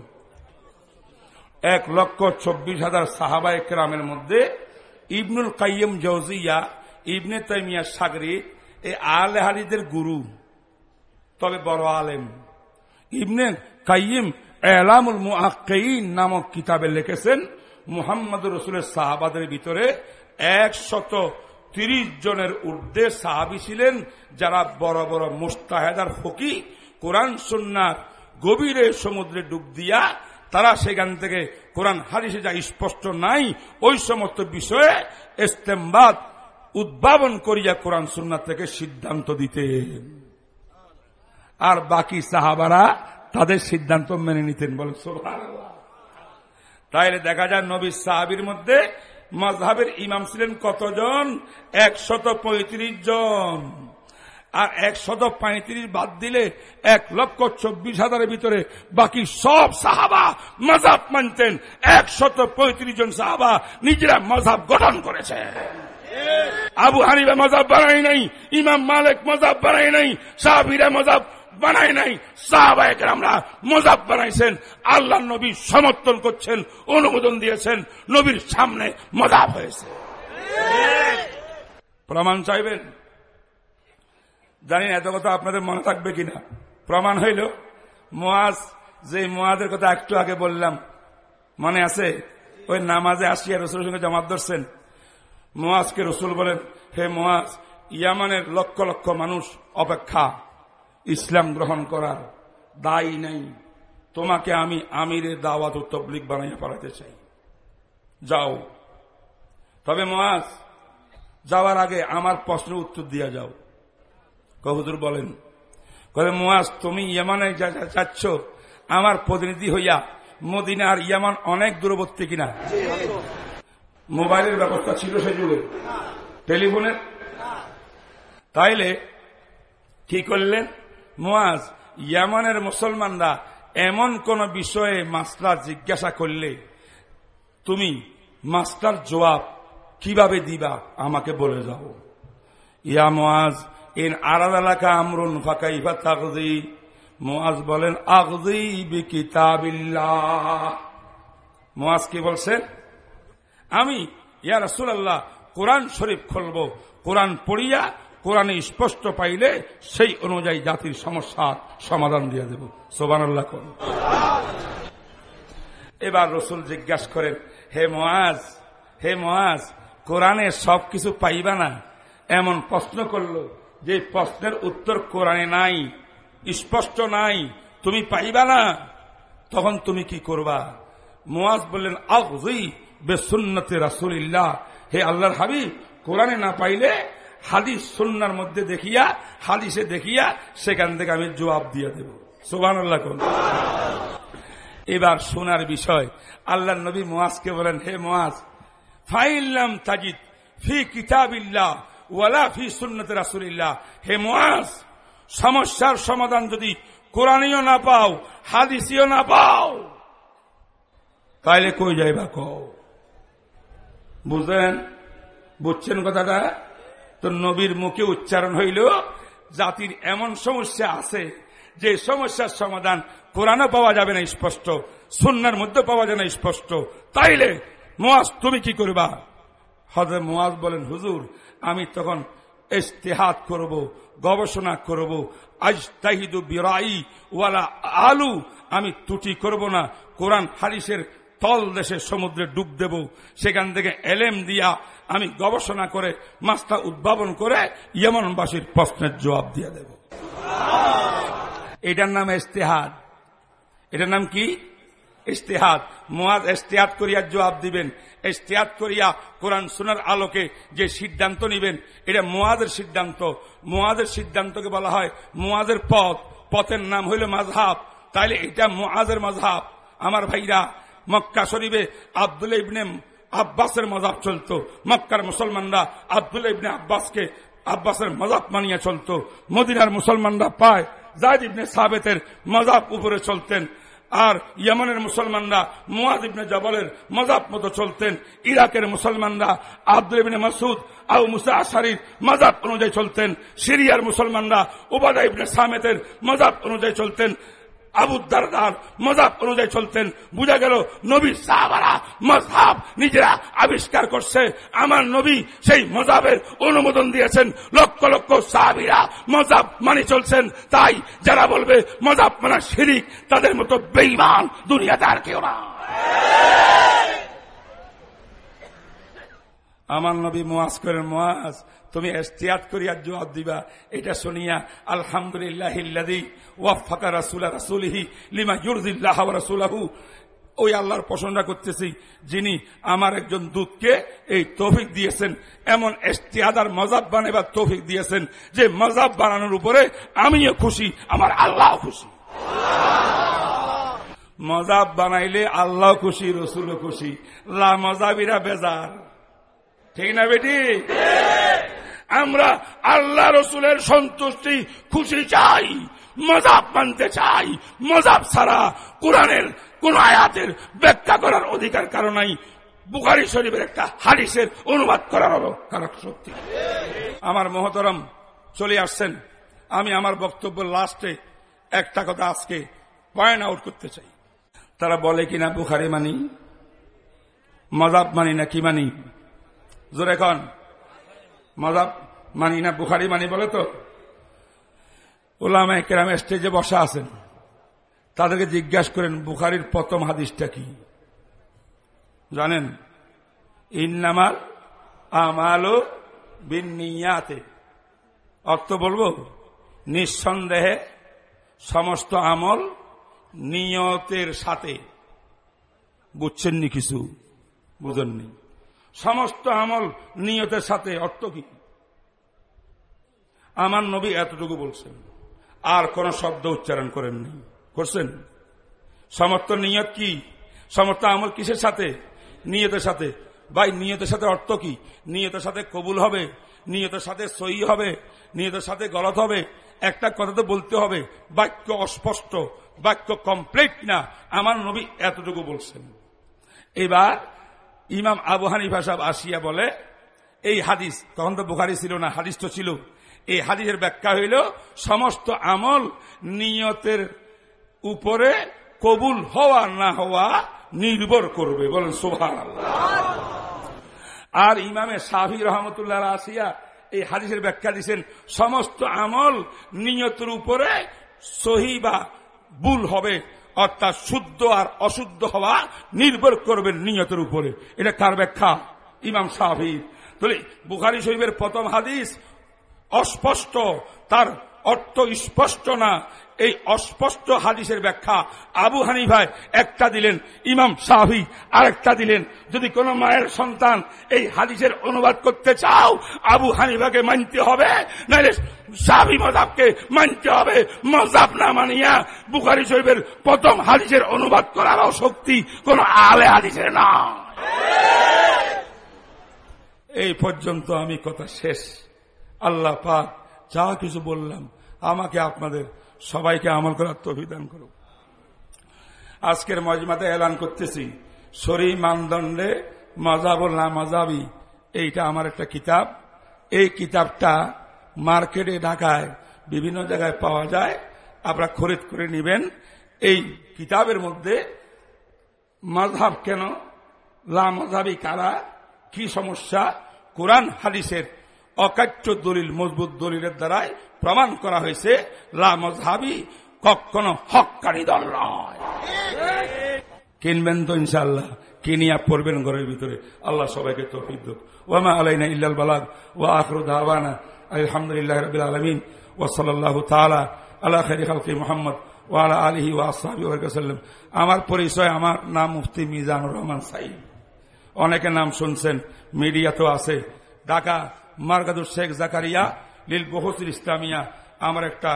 এক লক্ষ চব্বিশ হাজার সাহাবা একরামের মধ্যে ইবনুল কাইম জৌজিয়া ইবনে তাইমিয়া সাগরি এই আলে হারিদের গুরু, তবে বড় আলেম। ইবনে কাইম এলামুল মুআক্কিন নামক কিতাবে লিখেছেন মুহাম্মদ রসুলের সাহাবাদের ভিতরে একশত তিরিশ জনের ঊর্ধ্বে সাহাবি ছিলেন, যারা বড় বড় মুস্তাহেদার ফকি, কোরআন সন্ন্যার গভীরে সমুদ্রে ডুব দিয়া তারা সেখান থেকে কোরআন হারিসে যা স্পষ্ট নাই, ওই সমস্ত বিষয়ে ইস্তেমবাদ উদ্ভাবন করিয়া কোরআন সুন্নাত থেকে সিদ্ধান্ত দিতেন আর বাকি সাহাবারা তাদের সিদ্ধান্ত মেনে নিতেন, বলেন তাইলে দেখা যায় নবী সাহাবির মধ্যে মজহাবের ইমাম ছিলেন কতজন? একশত পঁয়ত্রিশ জন। আর একশত পঁয়ত্রিশ বাদ দিলে এক লক্ষ চব্বিশ হাজারের ভিতরে বাকি সব সাহাবা মজাব মানতেন। একশত পঁয়ত্রিশ জন সাহাবা নিজেরা মজাব গঠন করেছে আবু হানিবা মজাব বানাই নাই, ইমাম মালিক মজাব বানাই নাই, সাহাবিরা মজাব বানাই নাই সাহাবায়ক আমরা মজাব বানাইছেন আল্লাহ নবী সমর্থন করছেন, অনুমোদন দিয়েছেন, নবীর সামনে মজাব হয়েছে। প্রমাণ চাইবেন? জানি এত কথা আপনাদের মনে থাকবে কিনা। প্রমাণ হইল মোয়াজ যে মোয়াজের কথা একটু আগে বললাম, মনে আছে? ওই নামাজে আসিয়া রসুলের সঙ্গে জমাত ধরছেন। মোয়াজকে রসুল বলেন, হে মোয়াজ ইয়ামানের লক্ষ লক্ষ মানুষ অপেক্ষা। ইসলাম গ্রহণ করার দায়ী নেই। তোমাকে আমি আমিরের দাওয়াত তবলিক বানাইয়া পাঠাতে চাই। যাও। তবে মোয়াজ যাওয়ার আগে আমার প্রশ্নের উত্তর দিয়া যাও। কহুদুর বলেন, কবে মোয়াজ তুমি ইয়ামানে যাচ্ছ, আমার প্রতিনিধি হইয়া মদিনা আর ইয়ামান অনেক দূরবর্তী কিনা? মোবাইলের ব্যবস্থা ছিল সে যুগে। টেলিফোনের তাইলে কি করলেন? মোয়াজ, ইয়ামানের মুসলমানরা এমন কোন বিষয়ে মাস্টার জিজ্ঞাসা করলে, তুমি মাস্টার জবাব কীভাবে দিবা? আমাকে বলে যাও ইয়া মোয়াজ, ইন আরাদ এলাকা আমরুন ফাঁকাইফা তাকদি মোয়াজ বলেন আগদি বি কিতাবিল্লাহ মোয়াজ কি বলছেন আমি, ইয়া রাসূলুল্লাহ, কোরআন শরীফ খুলব। কোরআন পড়িয়া, কোরআনে স্পষ্ট পাইলে সেই অনুযায়ী জাতির সমস্যার সমাধান দিয়ে দেব। সোবানাল্লাহ করুন এবার রসুল জিজ্ঞাসা করেন, হে মহাজ হে মহাজ কোরআনে সবকিছু পাইবা না? এমন প্রশ্ন করল যে প্রশ্নের উত্তর কোরআনে নাই, স্পষ্ট নাই। তুমি পাইবা না? তখন তুমি কি করবা? মোয়াজ বললেন আগুই বেসুন্নতে রাসুলিল্লাহ। হে আল্লাহর হাবিব, কোরআনে না পাইলে হাদিস সুন্নার মধ্যে দেখিয়া, হাদিসে দেখিয়া সেখান থেকে আমি জবাব দিয়ে দেব। সোবান আল্লাহ এবার শোনার বিষয় আল্লাহ নবী মোয়াজকে বলেন, হে মোয়াজ ফাইল্লাম তাজিদ ফি কিতাবিল্লাহ ওয়ালা ফি সুন্নত রাসুলিল্লাহ। হে মোয়াজ সমস্যার সমাধান যদি কোরআনীয় না পাও হাদিসিও না পাও, তাইলে কই যাইবা কও? বুঝলেন? বুঝছেন কথাটা? তো নবীর মুখে উচ্চারণ হইল, জাতির এমন সমস্যা আছে যে সমস্যার সমাধান কোরআনও পাওয়া যাবে না স্পষ্ট, সুন্নার মধ্যে পাওয়া যাবে না স্পষ্ট। তাইলে মোয়াজ তুমি কি করবা? হজর মোয়াজ বলেন, হুজুর, আমি তখন ইস্তেহাত করব, গবেষণা করব। আজ তাহিদু বিরাই ওয়ালা আলু, আমি ত্রুটি করব না। কোরআন হারিসের তল দেশে সমুদ্রে ডুব দেব, সেখান থেকে এলেম দিয়া আমি গবেষণা করে মাছটা উদ্ভাবন করে ইয়মনবাসীর প্রশ্নের জবাব দিয়ে দেব। এটার নাম ইস্তেহাদ। এটার নাম কি? ইস্তেহাদ। মোয়াজ ইস্তেহাদ করিয়া জবাব দিবেন। ইস্তেহাদ করিয়া কোরআন সোনার আলোকে যে সিদ্ধান্ত নিবেন, এটা মোয়াদের সিদ্ধান্ত। মোয়াদের সিদ্ধান্তকে বলা হয় মোয়াদের পথ। পথের নাম হইল মাঝহাব তাইলে এটা মোয়াজের মাঝহাব আমার ভাইরা মক্কা শরীফে আব্দুল ইবনে আব্বাসের মজাব চলত। মক্কার মুসলমানরা আব্দুল ইবনে আব্বাসকে আব্বাসের মজাব মানিয়ে চলত। মদিনার মুসলমানরা পায় জায়দ ইবনে সাবেতের মজাব উপরে চলতেন। আর ইয়মনের মুসলমানরা মুয়াদ ইবনে জবলের মজাব মতো চলতেন। ইরাকের মুসলমানরা আব্দুল ইবনে মাসুদ আউ মুসা আশারির মজাব অনুযায়ী চলতেন। সিরিয়ার মুসলমানরা উবাদা ইবনে সামেতের মজাব অনুযায়ী চলতেন। আবু দারদার মজাব অনুযায়ী চলতেন। বুঝা গেল, নবী সাহাবারা মজাব নিজেরা আবিষ্কার করছে। আমার নবী সেই মজাবের অনুমোদন দিয়েছেন। লক্ষ লক্ষ সাহাবিরা মজাব মানি চলছেন। তাই যারা বলবে, মজাব মানা শিরিক, তাদের মতো বেইমান দুনিয়াতে আর কেউ না। আমার নবী মোয়াজ করেন, মোয়াজ তুমি এস্তিয়াত করিয়া জবাব দিবা। এটা শুনিয়া, আলহামদুলিল্লাহ ওয়াফাকা রাসুলা রাসুলিহি লিমা জুরদিল্লাহ রাসুলাহু। ওই আল্লাহর প্রশংসা করতেছি, যিনি আমার একজন দূতকে এই তৌফিক দিয়েছেন, এমন এস্তিয়াদার মজাব বানাবার তৌফিক দিয়েছেন, যে মজাব বানানোর উপরে আমিও খুশি, আমার আল্লাহ খুশি। মজাব বানাইলে আল্লাহ খুশি, রসুলও খুশি। লা মজাবিরা বেজার। ঠিক না বেটি? আমরা আল্লাহ রসুলের সন্তুষ্টি, খুশি চাই, মজাব মানতে চাই, মজাব ছাড়া কোরআনের কোন আয়াতের ব্যাখ্যা করার অধিকার কারণ নাই। বুখারি শরীফের একটা হারিসের অনুবাদ করার কারক শক্তি। আমার মহতরম চলে আসছেন। আমি আমার বক্তব্য লাস্টে একটা কথা আজকে পয়েন্ট আউট করতে চাই। তারা বলে কিনা বুখারি মানি, মজাব মানি না কি মানি? জোর এখন মজাব মানি না, বুখারি মানি বলে তো? ওলামা কেরাম স্টেজে বসা আছেন। তাদেরকে জিজ্ঞাসা করেন, বুখারির প্রথম হাদিসটা কি? জানেন? ইন্নামাল আমালো বিনিয়াতে অর্থ বলব, নিঃসন্দেহে সমস্ত আমল নিয়তের সাথে। বুঝছেননি কিছু? বুঝেননি। সমস্ত আমল নিয়তের সাথে অর্থ কি? আমার নবী এতটুকু বলছেন, আর কোন শব্দ উচ্চারণ করেননি। করছেন? সমর্থ নিয়ত কি? সমর্থ আমল কিসের সাথে? নিয়তের সাথে। ভাই, নিয়তের সাথে অর্থ কি? নিয়তের সাথে কবুল হবে, নিয়তের সাথে সই হবে, নিয়তের সাথে গলত হবে। একটা কথা তো বলতে হবে, বাক্য অস্পষ্ট, বাক্য কমপ্লিট না। আমার নবী এতটুকু বলছেন। এবার ইমাম আবু হানিফা সাহেব আসিয়া বলে, এই হাদিস, তখন তো বুখারি ছিল না, হাদিস তো ছিল। এই হাদিসের ব্যাখ্যা হইল, সমস্ত আমল নিয়তের উপরে কবুল হওয়া না হওয়া নির্ভর করবে। বলেন সোভান আর ইমামে শাহি রহমতুল্লাহ আসিয়া এই হাদিসের ব্যাখ্যা দিচ্ছেন সমস্ত আমল নিয়তের উপরে সহি বা ভুল হবে। অর্থাৎ শুদ্ধ আর অশুদ্ধ হওয়া নির্ভর করবে নিয়তের উপরে। এটা কার ব্যাখ্যা, ইমাম সাহিদ বুখারি শরীফের প্রথম হাদিস অস্পষ্ট, তার অর্থ স্পষ্ট না, এই অস্পষ্ট হাদিসের ব্যাখ্যা আবু হানিফায় একটা দিলেন, ইমাম শাহি আরেকটা দিলেন। যদি কোন মায়ের সন্তান এই হাদিসের অনুবাদ করতে চাও, আবু হানিফাকে মানতে হবে, নাহলে শাহি মজাবকে মানতে হবে। মজাব না মানিয়া বুখারি শরীফের প্রথম হাদিসের অনুবাদ করার শক্তি কোন আলে হাদিসের না। এই পর্যন্ত আমি কথা শেষ। আল্লাহ পাক যা কিছু বললাম আমাকে আপনাদের সবাইকে আমল করার তো অভিধান করো আজকের মজমাতে এলান করতেছি শরী মানদণ্ডে মজাবল না মজাবি এইটা আমার একটা কিতাব। এই কিতাবটা মার্কেটে, ঢাকায় বিভিন্ন জায়গায় পাওয়া যায়, আপনারা খরিদ করে নেবেন। এই কিতাবের মধ্যে মজহাব কেন, লা মজাবি কারা, কি সমস্যা, কোরআন, হাদিসের অকাট্য দলিল, মজবুত দলিলের দ্বারাই প্রমাণ করা হয়েছে লামহাবি কখনো হকানি দল নয়। কিনবেন তো ইনশাল্লাহ কিনিয়া পড়বেন ঘরের ভিতরে। আল্লাহ সবাইকে তৌফিক দুক। ওয়ামা আলাইনা ইল্লাল আখরু দাওয়ানা আলহামদুলিল্লাহ খালকি মুহাম্মদ, ওয়া আলা আলিহি আমার পরিচয়, আমার নাম মুফতি মিজানুর রহমান সাইদ। অনেকে নাম শুনছেন, মিডিয়াতেও আছে। ঢাকা মার্গাদুর শেখ জাকারিয়া লীল বহুতুল ইসলামিয়া আমার একটা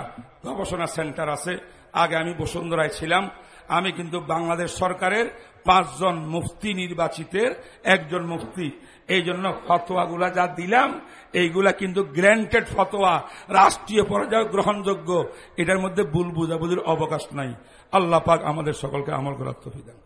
গবেষণা সেন্টার আছে। আগে আমি বসুন্ধরায় ছিলাম। আমি কিন্তু বাংলাদেশ সরকারের পাঁচজন মুফতি নির্বাচিতের একজন মুফতি। এই জন্য ফতোয়াগুলা যা দিলাম, এইগুলা কিন্তু গ্র্যান্টেড ফতোয়া, রাষ্ট্রীয় পর্যায়ে গ্রহণযোগ্য। এটার মধ্যে ভুল বুঝাবুঝির অবকাশ নাই। আল্লাহ পাক আমাদের সকলকে আমল করার তফিদান